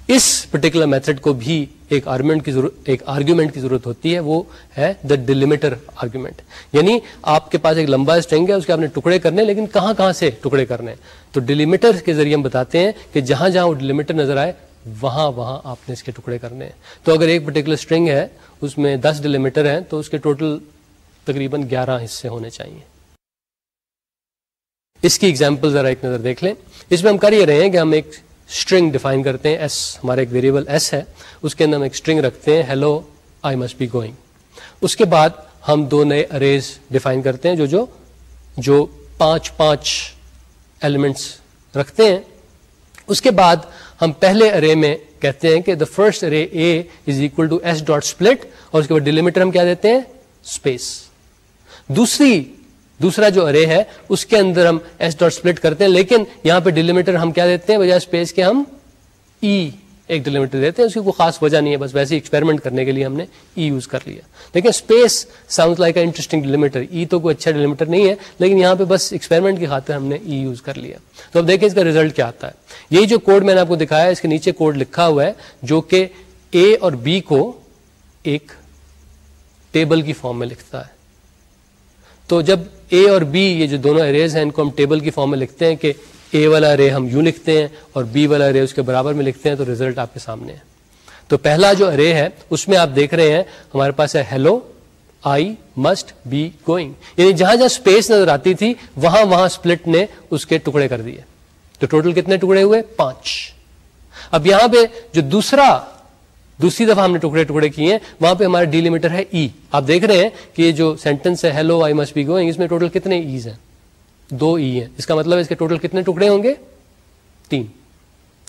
A: اس پرٹیکولر میتھڈ کو بھی ایک آرگومنٹ کی ضرورت ایک آرگیومنٹ کی ضرورت ہوتی ہے، وہ ہے دا ڈیلیمیٹر آرگیومنٹ یعنی آپ کے پاس ایک لمبا اسٹرنگ ہے، اس کے آپ نے ٹکڑے کرنے، لیکن کہاں کہاں سے ٹکڑے کرنے؟ تو ڈیلیمیٹر کے ذریعے ہم بتاتے ہیں کہ جہاں جہاں وہ ڈیلیمیٹر نظر آئے، وہاں وہاں آپ نے اس کے ٹکڑے کرنے ہیں۔ تو اگر ایک پرٹیکولر اسٹرنگ ہے، اس میں دس ڈیلیمیٹر ہیں، تو اس کے ٹوٹل تقریباً گیارہ حصے ہونے چاہیے۔ اس کی ایگزامپل ذرا ایک نظر دیکھ لیں۔ اس میں ہم کر یہ رہے ہیں کہ ہم ایک اسٹرنگ ڈیفائن کرتے ہیں. ایس ہمارا ایک ویریبل ایس ہے. اس کے اندر ہم ایک اسٹرنگ رکھتے ہیں. Hello I must be going اس کے بعد ہم دو نئے اریز ڈیفائن کرتے ہیں جو جو جو پانچ پانچ ایلیمنٹس رکھتے ہیں. اس کے بعد ہم پہلے ارے میں کہتے ہیں کہ the first array a is equal to S dot split اور اس کے بعد ڈیلیمیٹر ہم کیا دیتے ہیں؟ اسپیس دوسری دوسرا جو ارے ہے، اس کے اندر ہم ایس ڈاٹ اسپلٹ کرتے ہیں، لیکن یہاں پہ ڈیلیمیٹر ہم کیا دیتے ہیں؟ بجائے اسپیس کے ہم ای e ایک ڈیلیمیٹر دیتے ہیں، اس کی کوئی خاص وجہ نہیں ہے، بس ویسے ایکسپیریمنٹ کرنے کے لیے ہم نے ای e یوز کر لیا۔ لیکن space sound like a interesting delimiter ای تو کوئی اچھا ڈیلیمیٹر نہیں ہے، لیکن یہاں پہ بس ایکسپیریمنٹ کی خاطر ہم نے ای e یوز کر لیا۔ تو اب دیکھیں اس کا ریزلٹ کیا آتا ہے۔ یہی جو کوڈ میں نے آپ کو دکھایا ہے، اس کے نیچے کوڈ لکھا ہوا ہے، جو کہ اے اور بی کو ایک ٹیبل کی فارم میں لکھتا ہے۔ تو جب اے اور بی یہ جو دونوں اریز ہیں، ان کو ہم ٹیبل کی فارم میں لکھتے ہیں کہ اے والا رے ہم یوں لکھتے ہیں اور بی والا رے اس کے برابر میں لکھتے ہیں تو ریزلٹ آپ کے سامنے ہے۔ تو پہلا جو ارے ہے، اس میں آپ دیکھ رہے ہیں، ہمارے پاس ہے hello I must be going یعنی جہاں جہاں اسپیس نظر آتی تھی، وہاں وہاں اسپلٹ نے اس کے ٹکڑے کر دیے۔ تو ٹوٹل کتنے ٹکڑے ہوئے؟ پانچ۔ اب یہاں پہ جو دوسرا دوسری دفعہ ہم نے ٹکڑے ٹکڑے کیے ہیں، وہاں پہ ہمارا ڈیلیمیٹر ہے ای e. آپ دیکھ رہے ہیں کہ یہ جو سینٹینس ہے hello I must be going اس میں ٹوٹل کتنے ایز ہیں؟ دو ای ہیں۔ اس کا مطلب اس کے ٹوٹل کتنے ٹکڑے ہوں گے؟ تین۔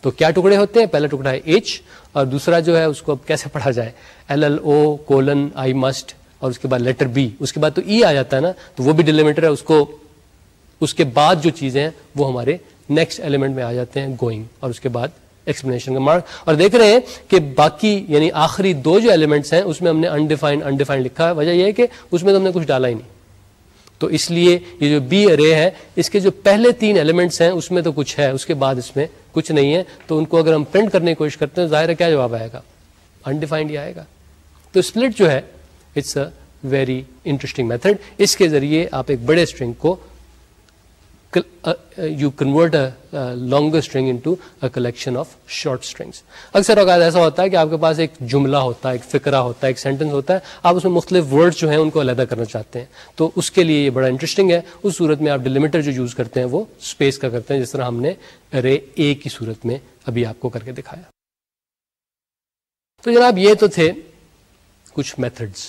A: تو کیا ٹکڑے ہوتے ہیں؟ پہلا ٹکڑا ہے ایچ اور دوسرا جو ہے، اس کو اب کیسے پڑھا جائے؟ L L O colon I must اور اس کے بعد لیٹر بی اس کے بعد تو ای e آ جاتا ہے نا، تو وہ بھی ڈیلیمیٹر ہے، اس کو اس کے بعد جو چیزیں ہیں، وہ ہمارے نیکسٹ ایلیمنٹ میں آ جاتے ہیں گوئنگ اور اس کے بعد ایکسپلینیشن کا مارک اور دیکھ رہے ہیں کہ باقی یعنی آخری دو جو ایلیمنٹس ہیں، اس میں ہم نے انڈیفائنڈ انڈیفائنڈ لکھا ہے۔ وجہ یہ ہے کہ اس میں تو ہم نے کچھ ڈالا ہی نہیں۔ تو اس لیے یہ جو بی ارے ہے، اس کے جو پہلے تین ایلیمنٹس ہیں، اس میں تو کچھ ہے۔ اس کے بعد اس میں کچھ نہیں ہے۔ تو ان کو اگر ہم پرنٹ کرنے کی کوشش کرتے ہیں ظاہر ہے کیا جواب آئے گا؟ انڈیفائنڈ ہی آئے گا۔ تو اسپلٹ جو ہے it's a very interesting method اس کے ذریعے آپ ایک بڑے اسٹرنگ کو you convert longer string into collection of short strings اکثر اوقات ایسا ہوتا ہے کہ آپ کے پاس ایک جملہ ہوتا ہے، ایک فکرہ ہوتا ہے، ایک سینٹینس ہوتا ہے، آپ اس میں مختلف ورڈ جو ہیں ان کو علیحدہ کرنا چاہتے ہیں۔ تو اس کے لیے یہ بڑا انٹرسٹنگ ہے۔ اس صورت میں آپ ڈیلیمیٹر جو یوز کرتے ہیں وہ اسپیس کا کرتے ہیں، جس طرح ہم نے رے اے کی صورت میں ابھی آپ کو کر کے دکھایا۔ تو جناب یہ تو تھے کچھ میتھڈس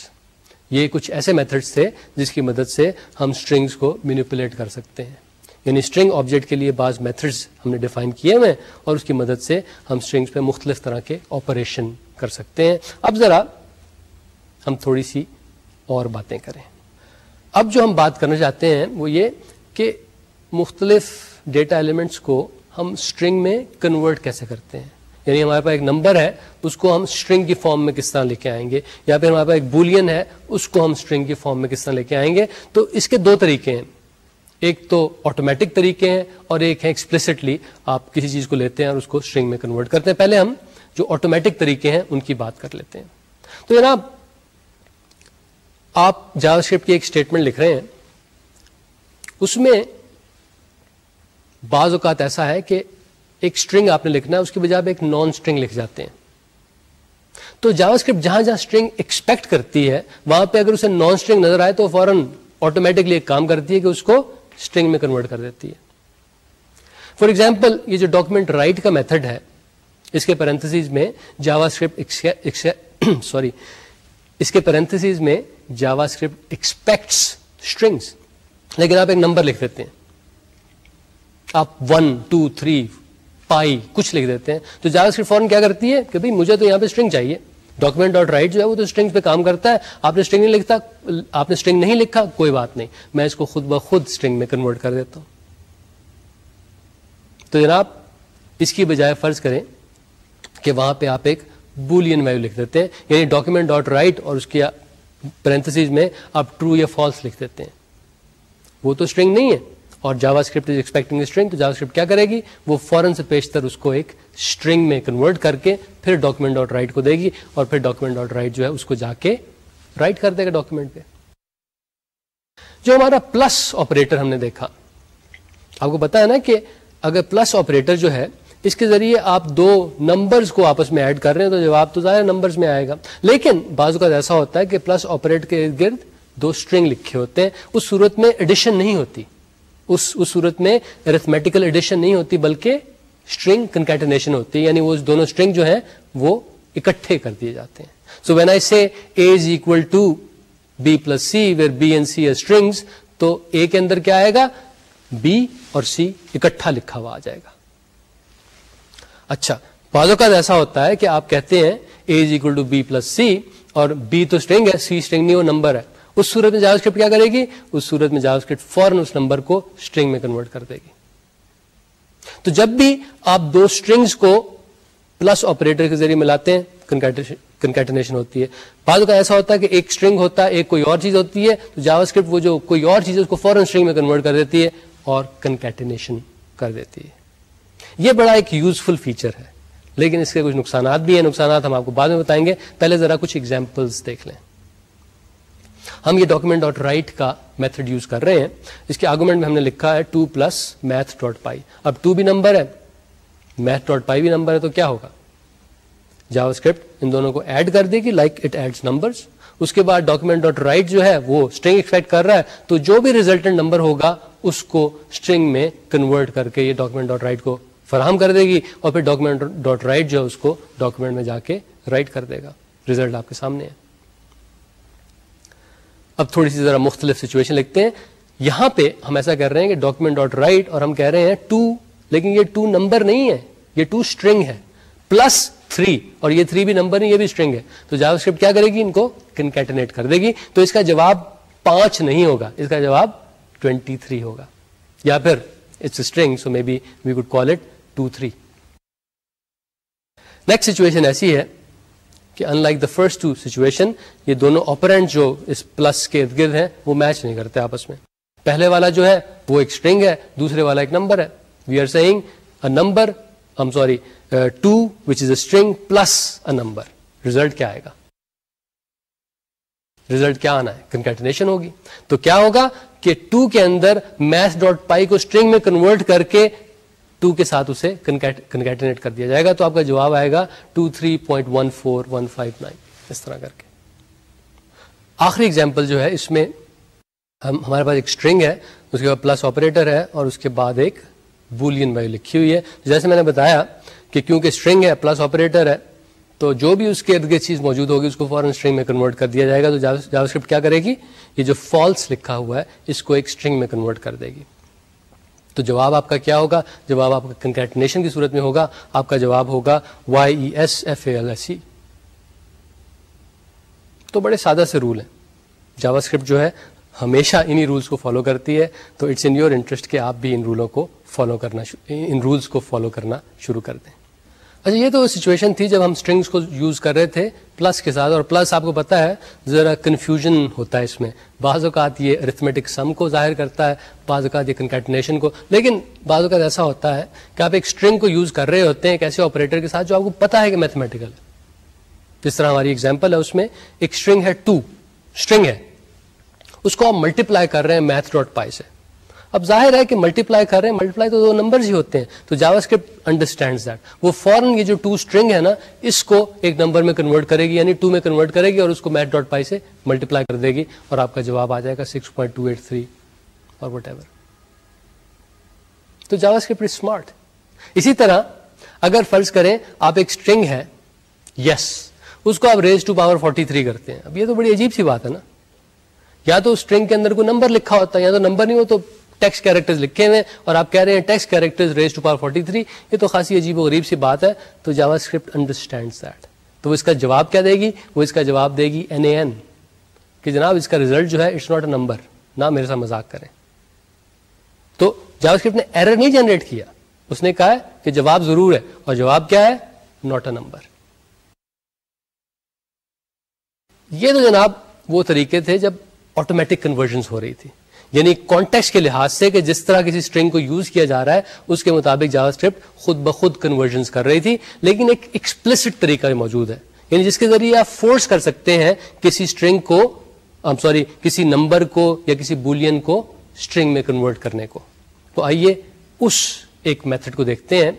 A: یہ کچھ ایسے میتھڈس تھے جس کی مدد سے ہم اسٹرنگس کو مینیپولیٹ کر سکتے ہیں۔ یعنی اسٹرنگ آبجیکٹ کے لیے بعض میتھڈز ہم نے ڈیفائن کیے ہوئے اور اس کی مدد سے ہم اسٹرنگس پہ مختلف طرح کے آپریشن کر سکتے ہیں۔ اب ذرا ہم تھوڑی سی اور باتیں کریں۔ اب جو ہم بات کرنا چاہتے ہیں وہ یہ کہ مختلف ڈیٹا ایلیمنٹس کو ہم اسٹرنگ میں کنورٹ کیسے کرتے ہیں۔ یعنی ہمارے پاس ایک نمبر ہے، اس کو ہم اسٹرنگ کی فارم میں کس طرح لے کے آئیں گے؟ یا پھر ہمارے پاس ایک بولین ہے، اس کو ہم اسٹرنگ کی فارم میں کس طرح لے کے آئیں گے؟ تو اس کے دو طریقے ہیں۔ ایک تو آٹومیٹک طریقے ہیں اور ایک ہے ایکسپلسٹلی آپ کسی چیز کو لیتے ہیں اور اس کو اسٹرنگ میں کنورٹ کرتے ہیں۔ پہلے ہم جو آٹومیٹک طریقے ہیں ان کی بات کر لیتے ہیں۔ تو جناب، آپ جاوا اسکرپٹ کی ایک اسٹیٹمنٹ لکھ رہے ہیں۔ اس میں بعض اوقات ایسا ہے کہ ایک اسٹرنگ آپ نے لکھنا ہے، اس کے بجائے آپ ایک نان اسٹرنگ لکھ جاتے ہیں۔ تو جاوا اسکرپٹ جہاں جہاں اسٹرنگ ایکسپیکٹ کرتی ہے، وہاں پہ اگر اسے نان اسٹرنگ نظر آئے تو فوراً آٹومیٹکلی ایک کام کرتی ہے کہ اس کو اسٹرنگ میں کنورٹ کر دیتی ہے۔ فار ایگزامپل یہ جو ڈاکومنٹ رائٹ کا میتھڈ ہے، اس کے پیرنتھس میں جاوا اسکرپٹ سوری اس کے پیرنتھس میں جاوا اسکرپٹ ایکسپیکٹس اسٹرنگس لیکن آپ ایک نمبر لکھ دیتے ہیں۔ آپ ون ٹو تھری پائی کچھ لکھ دیتے ہیں۔ تو جاوا اسکرپٹ فورن کیا کرتی ہے کہ بھائی مجھے تو یہاں پہ اسٹرنگ چاہیے۔ ڈاکومنٹ ڈاٹ رائٹ جو ہے وہ تو اسٹرنگ پہ کام کرتا ہے۔ آپ نے اسٹرنگ نہیں لکھتا، آپ نے اسٹرنگ نہیں لکھا، کوئی بات نہیں۔ میں اس کو خود بخود اسٹرنگ میں کنورٹ کر دیتا ہوں۔ تو جناب، اس کی بجائے فرض کریں کہ وہاں پہ آپ ایک بولین ویلو لکھ دیتے ہیں یعنی ڈاکومنٹ ڈاٹ رائٹ اور اس کی پرنتس میں آپ ٹرو یا فالس لکھ دیتے ہیں۔ وہ تو اسٹرنگ نہیں ہے۔ اور JavaScript is expecting string تو جاوا اسکرپٹ کیا کرے گی؟ وہ فورن سے پیشتر اس کو ایک اسٹرنگ میں کنورٹ کر کے پھر ڈاکومنٹ ڈاٹ رائٹ کو دے گی اور پھر ڈاکومنٹ ڈاٹ رائٹ جو ہے اس کو جا کے رائٹ کر دے گا ڈاکومنٹ پہ۔ جو ہمارا پلس آپریٹر ہم نے دیکھا، آپ کو پتا ہے نا کہ اگر پلس آپریٹر جو ہے، اس کے ذریعے آپ دو نمبرز کو آپس میں ایڈ کر رہے ہیں تو جواب تو ظاہر نمبرز میں آئے گا۔ لیکن بعض اوقات ایسا ہوتا ہے کہ پلس آپریٹر کے گرد دو اسٹرنگ لکھے ہوتے ہیں، اس صورت میں ایڈیشن نہیں ہوتی۔ اس اس صورت میں ارتھمیٹیکل ایڈیشن نہیں ہوتی بلکہ اسٹرنگ کنکیٹنیشن ہوتی ہے یعنی وہ دونوں اسٹرنگ جو ہیں وہ اکٹھے کر دیے جاتے ہیں۔ So when I see A is equal to B plus C where B and C strings تو اے کے اندر کیا آئے گا؟ بی اور سی اکٹھا لکھا ہوا آ جائے گا۔ اچھا بعض اوقات ایسا ہوتا ہے کہ آپ کہتے ہیں A is equal to B plus C اور بی تو اسٹرنگ ہے سی اسٹرنگ نہیں، وہ نمبر ہے۔ اس صورت میں جاوا اسکرپٹ کیا کرے گی؟ اس صورت میں جاوا اسکرپٹ فوراً اس نمبر کو اسٹرنگ میں کنورٹ کر دے گی۔ تو جب بھی آپ دو اسٹرنگس کو پلس آپریٹر کے ذریعے ملاتے ہیں کنکیٹنیشن ہوتی ہے۔ بعض اوقات ایسا ہوتا ہے کہ ایک اسٹرنگ ہوتا ہے ایک کوئی اور چیز ہوتی ہے، تو جاوا اسکرپٹ وہ جو کوئی اور چیز ہے، اس کو فوراً اسٹرنگ میں کنورٹ کر دیتی ہے اور کنکیٹنیشن کر دیتی ہے۔ یہ بڑا ایک یوزفل فیچر ہے، لیکن اس کے کچھ نقصانات بھی ہیں۔ نقصانات ہم آپ کو بعد میں بتائیں گے۔ پہلے ذرا کچھ ایگزامپلس دیکھ لیں۔ ہم یہ ڈاکومنٹ ڈاٹ رائٹ کا میتھڈ یوز کر رہے ہیں۔ اس کے آرگومنٹ میں ہم نے لکھا ہے two plus math dot pi اب ٹو بھی نمبر ہے۔ میتھ ڈاٹ پائی بھی نمبر ہے تو کیا ہوگا؟ جاوا اسکرپٹ ان دونوں کو ایڈ کر دے گی لائک اٹ ایڈ نمبر اس کے بعد ڈاکومنٹ ڈاٹ رائٹ جو ہے وہ اسٹرنگ ایکسپیکٹ کر رہا ہے۔ تو جو بھی ریزلٹنٹ نمبر ہوگا، اس کو اسٹرنگ میں کنورٹ کر کے یہ ڈاکومنٹ ڈاٹ رائٹ کو فراہم کر دے گی اور پھر ڈاکومنٹ ڈاٹ رائٹ جو ہے، اس کو ڈاکومنٹ میں جا کے رائٹ کر دے گا۔ ریزلٹ آپ کے سامنے ہے۔ اب تھوڑی سی ذرا مختلف سچویشن لکھتے ہیں۔ یہاں پہ ہم ایسا کر رہے ہیں کہ ڈاکومنٹ ڈاٹ رائٹ اور ہم کہہ رہے ہیں ٹو لیکن یہ ٹو نمبر نہیں ہے، یہ ٹو اسٹرنگ ہے۔ پلس تھری اور یہ تھری بھی نمبر نہیں، یہ بھی اسٹرنگ ہے۔ تو جاوا اسکرپٹ کیا کرے گی؟ ان کو کنکیٹنیٹ کر دے گی۔ تو اس کا جواب پانچ نہیں ہوگا، اس کا جواب ٹوینٹی تھری ہوگا۔ یا پھر it's string so maybe we could call it two three next situation ایسی ہے کہ in like the first two situation یہ دونوں آپرینٹ جو اس پلس کے ارد گرد ہیں، وہ میچ نہیں کرتے آپس میں۔ پہلے والا جو ہے، وہ ایک اسٹرنگ ہے، دوسرے والا ایک نمبر ہے۔ We are seeing a number I'm sorry two which is a string plus a number result کیا آئے گا؟ ریزلٹ کیا آنا ہے؟ کنکیٹنیشن ہوگی۔ تو کیا ہوگا کہ ٹو کے اندر میتھ ڈاٹ پائی کو اسٹرنگ میں کنورٹ کر کے ٹو کے ساتھ اسے کنکیٹنیٹ کر دیا جائے گا تو آپ کا جواب آئے گا two three point one four one five nine اس طرح کر کے۔ آخری اگزامپل جو ہے، اس میں ہم ہمارے پاس ایک اسٹرنگ ہے، اس کے بعد پلس آپریٹر ہے اور اس کے بعد ایک بولین ویلو لکھی ہوئی ہے۔ جیسے میں نے بتایا کہ کیونکہ اسٹرنگ ہے پلس آپریٹر ہے، تو جو بھی اس کے ارد گرد چیز موجود ہوگی، اس کو فوراً اسٹرنگ میں کنورٹ کر دیا جائے گا۔ تو جاوا اسکرپٹ کیا کرے گی؟ یہ جو فالس لکھا ہوا ہے، اس کو ایک اسٹرنگ میں کنورٹ کر دے گی۔ تو جواب آپ کا کیا ہوگا؟ جواب آپ کا کنکریٹنیشن کی صورت میں ہوگا۔ آپ کا جواب ہوگا Y E S F A L S C تو بڑے سادہ سے رول ہیں جاوا اسکرپٹ جو ہے ہمیشہ انہی رولس کو فالو کرتی ہے۔ تو اٹس ان یور انٹرسٹ کہ آپ بھی ان رولوں کو فالو کرنا ان رولس کو فالو کرنا شروع کر دیں۔ اچھا یہ تو سچویشن تھی جب ہم اسٹرنگس کو یوز کر رہے تھے پلس کے ساتھ، اور پلس آپ کو پتا ہے، ذرا کنفیوژن ہوتا ہے اس میں۔ بعض اوقات یہ ارتھمیٹک سم کو ظاہر کرتا ہے، بعض اوقات یہ کنکیٹنیشن کو۔ لیکن بعض اوقات ایسا ہوتا ہے کہ آپ ایک اسٹرنگ کو یوز کر رہے ہوتے ہیں ایک ایسے آپریٹر کے ساتھ جو آپ کو پتا ہے کہ میتھمیٹیکل ہے۔ جس طرح ہماری ایگزامپل ہے، اس میں ایک اسٹرنگ ہے ٹو اسٹرنگ ہے۔ اس کو آپ ملٹیپلائی کر رہے ہیں میتھ ڈاٹ پائی سے۔ اب ظاہر ہے کہ ملٹیپلائی کر رہے ہیں ملٹیپلائی تو دو نمبر ہی ہوتے ہیں۔ تو جاوا اسکرپٹ انڈرسٹینڈ دیٹ وہ فوراً یہ جو ٹو اسٹرنگ ہے نا اس کو ایک نمبر میں کنورٹ کرے گی یعنی ٹو میں کنورٹ کرے گی اور اس کو میتھ ڈاٹ پائی سے ملٹیپلائی کر دے گی اور آپ کا جواب آ جائے گا six point two eight three اور وٹ ایور تو جاوا اسکرپٹ اسمارٹ اسی طرح اگر فرض کریں آپ ایک اسٹرنگ ہے یس yes, اس کو آپ raise to power forty three کرتے ہیں۔ اب یہ تو بڑی عجیب سی بات ہے نا۔ یا تو اسٹرنگ کے اندر کوئی نمبر لکھا ہوتا ہے یا تو نمبر نہیں ہو تو ٹیکس کیریکٹر لکھے ہوئے اور آپ کہہ رہے ہیں text character raise to power forty three یہ تو خاصی عجیب و غریب سی بات ہے، تو جاوا اسکرپٹ انڈرسٹینڈ دیٹ تو اس کا جواب کیا دے گی؟ وہ اس کا جواب دے گی این اے این کہ جناب اس کا ریزلٹ جو ہے اٹس ناٹ اے نمبر نہ میرے ساتھ مذاق کریں۔ تو جاوا اسکرپٹ نے ایرر نہیں جنریٹ کیا، اس نے کہا کہ جواب ضرور ہے، اور جواب کیا ہے؟ ناٹ اے نمبر یہ تو جناب وہ طریقے تھے جب آٹومیٹک کنورژن ہو رہی تھی۔ یعنی کانٹیکس کے لحاظ سے کہ جس طرح کسی اسٹرنگ کو یوز کیا جا رہا ہے، اس کے مطابق جاوا اسکرپٹ خود بخود کنورژن کر رہی تھی، لیکن ایک ایکسپلسٹ طریقہ موجود ہے۔ یعنی جس کے ذریعے آپ فورس کر سکتے ہیں کسی اسٹرنگ کو سوری کسی نمبر کو یا کسی بولین کو اسٹرنگ میں کنورٹ کرنے کو۔ تو آئیے اس ایک میتھڈ کو دیکھتے ہیں۔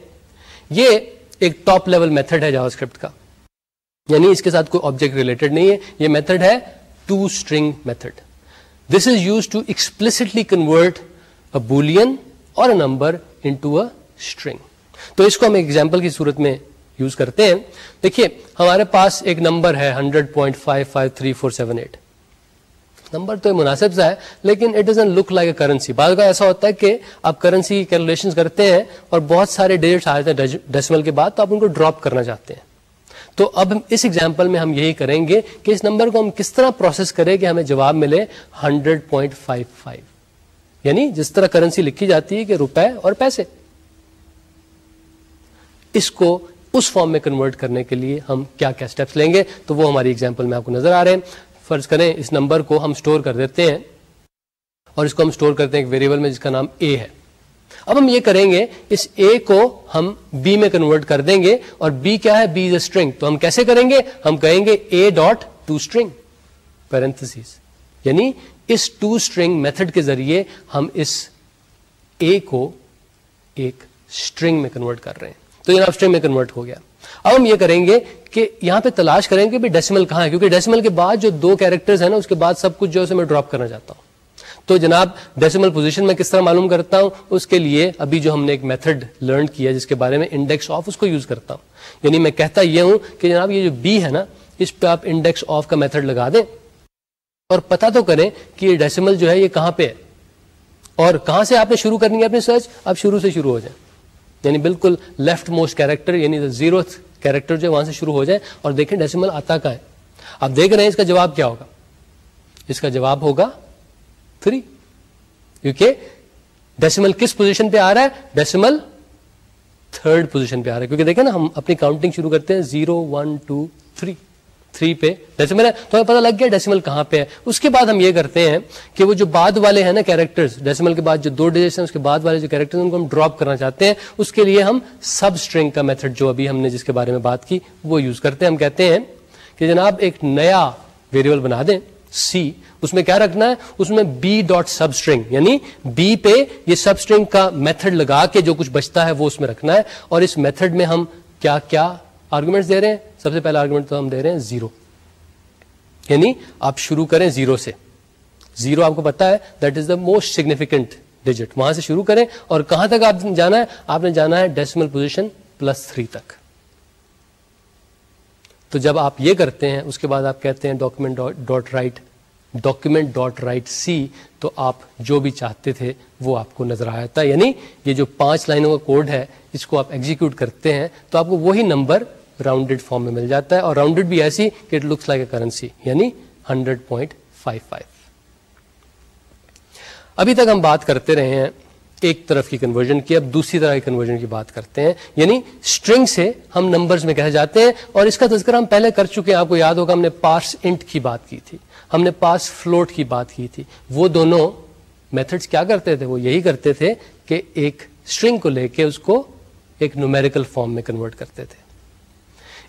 A: یہ ایک ٹاپ لیول میتھڈ ہے جاوا اسکرپٹ کا۔ یعنی اس کے ساتھ کوئی آبجیکٹ ریلیٹڈ نہیں ہے، یہ میتھڈ ہے to string method this is use to explicitly convert a boolean or a number into a string تو اس کو ہم ایگزامپل کی صورت میں یوز کرتے ہیں۔ دیکھیے، ہمارے پاس ایک نمبر ہے، hundred point five five three four seven eight. Number تو مناسب سا ہے، لیکن it doesn't look like a currency بعض کا ایسا ہوتا ہے کہ آپ کرنسی کیلکولیشن کرتے ہیں اور بہت سارے ڈیجٹس آ جاتے ہیں ڈیسیمل کے بعد، تو آپ ان کو ڈراپ کرنا چاہتے ہیں۔ تو اب اس ایگزامپل میں ہم یہی کریں گے کہ اس نمبر کو ہم کس طرح پروسیس کریں کہ ہمیں جواب ملے ہنڈریڈ پوائنٹ فائیو فائیو۔ یعنی جس طرح کرنسی لکھی جاتی ہے کہ روپے اور پیسے۔ اس کو اس فارم میں کنورٹ کرنے کے لیے ہم کیا کیا اسٹیپس لیں گے؟ تو وہ ہماری ایگزامپل میں آپ کو نظر آ رہے ہیں۔ فرض کریں اس نمبر کو ہم اسٹور کر دیتے ہیں اور اس کو ہم اسٹور کرتے ہیں ایک ویریبل میں جس کا نام اے ہے۔ اب ہم یہ کریں گے اس اے کو ہم بی میں کنورٹ کر دیں گے اور بی کیا ہے? بی از اے اسٹرنگ تو ہم کیسے کریں گے؟ ہم کہیں گے a dot to string parenthesis یعنی اس ٹو اسٹرنگ میتھڈ کے ذریعے ہم اس اے کو ایک اسٹرنگ میں کنورٹ کر رہے ہیں. تو جناب اسٹرنگ میں کنورٹ ہو گیا. اب ہم یہ کریں گے کہ یہاں پہ تلاش کریں گے ڈیسیمل کہاں ہے؟ کیونکہ ڈیسیمل کے بعد جو دو کیریکٹر ہیں نا، اس کے بعد سب کچھ جو ہے میں ڈراپ کرنا چاہتا ہوں. تو جناب ڈیسیمل پوزیشن میں کس طرح معلوم کرتا ہوں؟ اس کے لیے ابھی جو ہم نے ایک میتھڈ لرن کیا جس کے بارے میں انڈیکس آف اس کو یوز کرتا ہوں۔ یعنی میں کہتا یہ ہوں کہ جناب یہ جو بی ہے نا، اس پہ آپ انڈیکس آف کا میتھڈ لگا دیں اور پتا تو کریں کہ یہ ڈیسیمل جو ہے یہ کہاں پہ ہے۔ اور کہاں سے آپ نے شروع کرنی ہے اپنی سرچ آپ شروع سے شروع ہو جائیں۔ یعنی بالکل لیفٹ موسٹ کیریکٹر یعنی زیرو کیریکٹر جو ہے وہاں سے شروع ہو جائے اور دیکھیں ڈیسیمل آتا کا ہے۔ آپ دیکھ رہے ہیں اس کا جواب کیا ہوگا؟ اس کا جواب ہوگا تھری۔ کیونکہ ڈیسیمل کس پوزیشن پہ آ رہا ہے؟ ڈیسیمل تھرڈ پوزیشن پہ آ رہا ہے۔ کیونکہ دیکھیں نا، ہم اپنی کاؤنٹنگ شروع کرتے ہیں zero one two three three پہ ڈیسیمل ہے۔ تو ہمیں پتا لگ گیا ڈیسیمل کہاں پہ ہے۔ اس کے بعد ہم یہ کرتے ہیں کہ وہ جو بعد والے ہیں نا کیریکٹر ڈیسیمل کے بعد جو دو ڈیجٹس ہیں، اس کے بعد والے جو کیریکٹر ان کو ہم ڈراپ کرنا چاہتے ہیں۔ اس کے لیے ہم سب اسٹرنگ کا میتھڈ جو ابھی ہم نے جس کے بارے میں بات کی، وہ یوز کرتے ہیں۔ ہم کہتے ہیں کہ جناب ایک نیا ویریبل بنا دیں سی اس میں کیا رکھنا ہے؟ اس میں بی ڈاٹ سب اسٹرنگ یعنی بی پہ یہ سب اسٹرنگ کا میتھڈ لگا کے جو کچھ بچتا ہے وہ اس میں رکھنا ہے۔ اور اس میتھڈ میں ہم کیا کیا آرگومنٹ دے رہے ہیں؟ سب سے پہلا آرگومنٹ تو ہم دے رہے ہیں زیرو یعنی آپ شروع کریں زیرو سے۔ زیرو آپ کو پتا ہے that is the most significant digit وہاں سے شروع کریں اور کہاں تک آپ جانا ہے؟ آپ نے جانا ہے ڈیسیمل پوزیشن پلس تھری تک۔ تو جب آپ یہ کرتے ہیں، اس کے بعد آپ کہتے ہیں document dot write document dot write سی تو آپ جو بھی چاہتے تھے وہ آپ کو نظر آیا تھا۔ یعنی یہ جو پانچ لائنوں کا کوڈ ہے، اس کو آپ ایگزیکیوٹ کرتے ہیں تو آپ کو وہی نمبر راؤنڈیڈ فارم میں مل جاتا ہے اور راؤنڈیڈ بھی ایسی کہ it looks like a currency یعنی ہنڈریڈ پوائنٹ فائیو فائیو ابھی تک ہم بات کرتے رہے ہیں ایک طرف کی کنورژن کی، اب دوسری طرح کی کنورژن کی بات کرتے ہیں۔ یعنی اسٹرنگ سے ہم نمبرز میں کہہ جاتے ہیں اور اس کا تذکرہ ہم پہلے کر چکے ہیں۔ آپ کو یاد ہوگا ہم نے پارس انٹ کی بات کی تھی۔ ہم نے پاس فلوٹ کی بات کی تھی۔ وہ دونوں میتھڈس کیا کرتے تھے؟ وہ یہی کرتے تھے کہ ایک اسٹرنگ کو لے کے اس کو ایک نومیریکل فارم میں کنورٹ کرتے تھے۔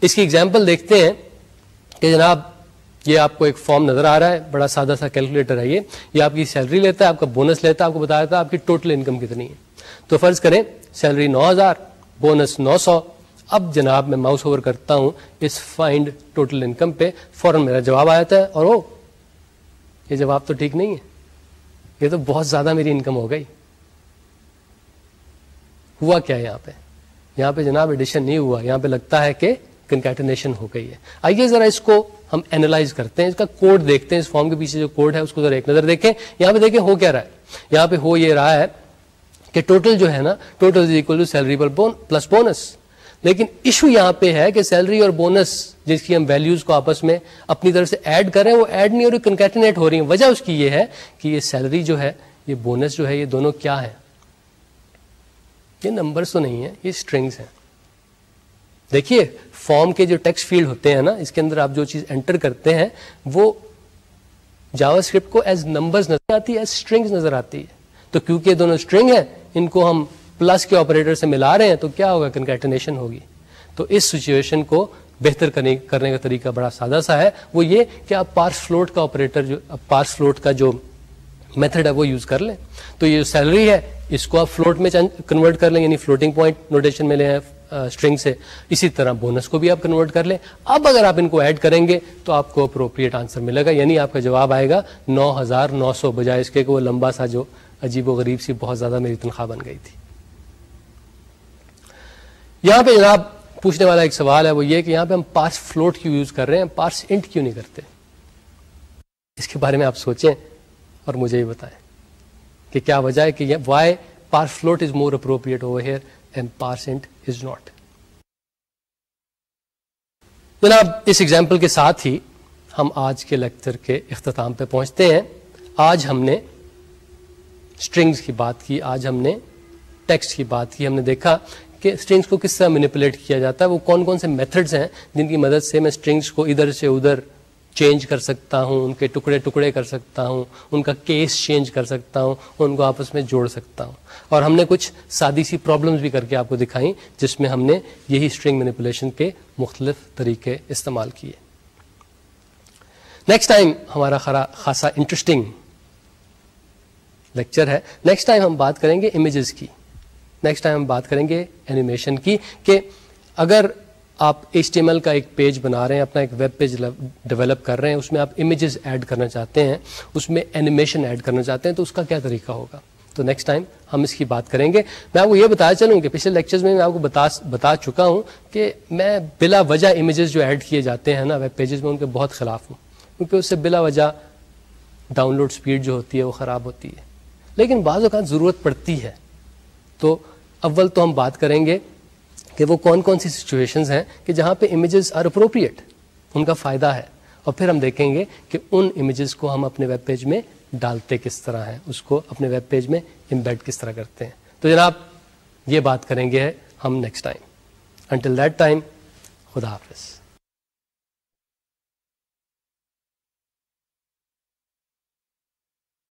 A: اس کی ایگزامپل دیکھتے ہیں کہ جناب، یہ آپ کو ایک فارم نظر آ رہا ہے، بڑا سادہ سا کیلکولیٹر ہے یہ۔ یہ آپ کی سیلری لیتا ہے، آپ کا بونس لیتا ہے، آپ کو بتایا تھا آپ کی ٹوٹل انکم کتنی ہے۔ تو فرض کریں سیلری نو ہزار بونس نو سو۔ اب جناب، میں ماؤس اوور کرتا ہوں اس فائنڈ ٹوٹل انکم پہ، فوراً میرا جواب آ جاتا ہے اور او یہ جواب تو ٹھیک نہیں ہے یہ تو بہت زیادہ میری انکم ہو گئی۔ ہوا کیا یہاں پہ؟ یہاں پہ جناب ایڈیشن نہیں ہوا، یہاں پہ لگتا ہے کہ کنکیٹنیشن ہو گئی ہے۔ آئیے ذرا اس کو ہم اینالائز کرتے ہیں، اس کا کوڈ دیکھتے ہیں، اس فارم کے پیچھے جو کوڈ ہے، اس کو ذرا ایک نظر دیکھیں۔ یہاں پہ دیکھیں ہو کیا رہا ہے۔ یہاں پہ ہو یہ رہا ہے کہ ٹوٹل جو ہے نا total is equal to salary plus bonus لیکن ایشو یہاں پہ ہے کہ سیلری اور بونس جس کی ہم ویلوز کو آپس میں اپنی طرف سے ایڈ کر رہے ہیں، وہ ایڈ نہیں ہو رہی کنکیٹنیٹ ہو رہی ہیں۔ وجہ اس کی یہ ہے کہ یہ سیلری جو ہے، یہ بونس جو ہے، یہ دونوں کیا ہے یہ نمبرز تو نہیں ہے یہ اسٹرنگس ہیں۔ دیکھیے فارم کے جو ٹیکس فیلڈ ہوتے ہیں نا، اس کے اندر آپ جو چیز انٹر کرتے ہیں، وہ جاوا اسکرپٹ کو ایز نمبرز نظر آتی ہے ایز اسٹرنگز نظر آتی۔ ہے تو کیونکہ دونوں اسٹرنگ ہیں، ان کو ہم پلس کے آپریٹر سے ملا رہے ہیں، تو کیا ہوگا؟ کنکیٹنیشن ہوگی۔ تو اس سچویشن کو بہتر کرنے کرنے کا طریقہ بڑا سادہ سا ہے۔ وہ یہ کہ آپ پارس فلوٹ کا آپریٹر جو پارس فلوٹ کا جو میتھڈ ہے، وہ یوز کر لیں۔ تو یہ جو سیلری ہے، اس کو آپ فلوٹ میں کنورٹ کر لیں یعنی فلوٹنگ پوائنٹ نوٹیشن میں لیں اسٹرنگ سے۔ اسی طرح بونس کو بھی آپ کنورٹ کر لیں۔ اب اگر آپ ان کو ایڈ کریں گے، تو آپ کو اپروپریٹ آنسر ملے گا۔ یعنی آپ کا جواب آئے گا، نو ہزار نو سو بجائے اس کے کہ وہ لمبا سا جو عجیب و غریب سی، بہت زیادہ میری تنخواہ بن گئی تھی۔ یہاں پہ جناب پوچھنے والا ایک سوال ہے، وہ یہ کہ یہاں پہ ہم پارس فلوٹ کیوں یوز کر رہے ہیں، پارس انٹ کیوں نہیں کرتے؟ اس کے بارے میں آپ سوچیں اور مجھے یہ بتائیں کہ کیا وجہ ہے کہ why parse float is more appropriate over here and parse int is not جناب، اس ایگزامپل کے ساتھ ہی ہم آج کے لیکچر کے اختتام پہ پہنچتے ہیں۔ آج ہم نے اسٹرنگس کی بات کی، آج ہم نے ٹیکسٹ کی بات کی، ہم نے دیکھا کہ اسٹرنگس کو کس طرح مینیپولیٹ کیا جاتا ہے، وہ کون کون سے میتھڈز ہیں جن کی مدد سے میں اسٹرنگس کو ادھر سے ادھر چینج کر سکتا ہوں، ان کے ٹکڑے ٹکڑے کر سکتا ہوں، ان کا کیس چینج کر سکتا ہوں، ان کو آپس میں جوڑ سکتا ہوں۔ اور ہم نے کچھ سادی سی پرابلمس بھی کر کے آپ کو دکھائیں، جس میں ہم نے یہی اسٹرنگ مینیپولیشن کے مختلف طریقے استعمال کیے۔ نیکسٹ ٹائم ہمارا خاصا انٹرسٹنگ لیکچر ہے۔ نیکسٹ ٹائم ہم بات کریں گے امیجز کی۔ نیکسٹ ٹائم ہم بات کریں گے اینیمیشن کی کہ اگر آپ ایچ ٹی ایم ایل کا ایک پیج بنا رہے ہیں، اپنا ایک ویب پیج ڈیولپ کر رہے ہیں، اس میں آپ امیجز ایڈ کرنا چاہتے ہیں، اس میں اینیمیشن ایڈ کرنا چاہتے ہیں، تو اس کا کیا طریقہ ہوگا؟ تو نیکسٹ ٹائم ہم اس کی بات کریں گے۔ میں آپ کو یہ بتایا چلوں کہ پچھلے لیکچرز میں میں آپ کو بتا بتا چکا ہوں کہ میں بلا وجہ امیجز جو ایڈ کیے جاتے ہیں نا ویب پیجز میں، ان کے بہت خلاف ہوں۔ کیونکہ اس سے بلا وجہ ڈاؤن لوڈ اسپیڈ جو ہوتی ہے، وہ خراب ہوتی ہے۔ لیکن بعض اوقات ضرورت پڑتی ہے۔ تو اول تو ہم بات کریں گے کہ وہ کون کون سی سچویشنز ہیں کہ جہاں پہ امیجز آر اپروپریٹ ان کا فائدہ ہے۔ اور پھر ہم دیکھیں گے کہ ان امیجز کو ہم اپنے ویب پیج میں ڈالتے کس طرح ہیں، اس کو اپنے ویب پیج میں امبیڈ کس طرح کرتے ہیں۔ تو جناب، یہ بات کریں گے ہم next time until that time خدا حافظ۔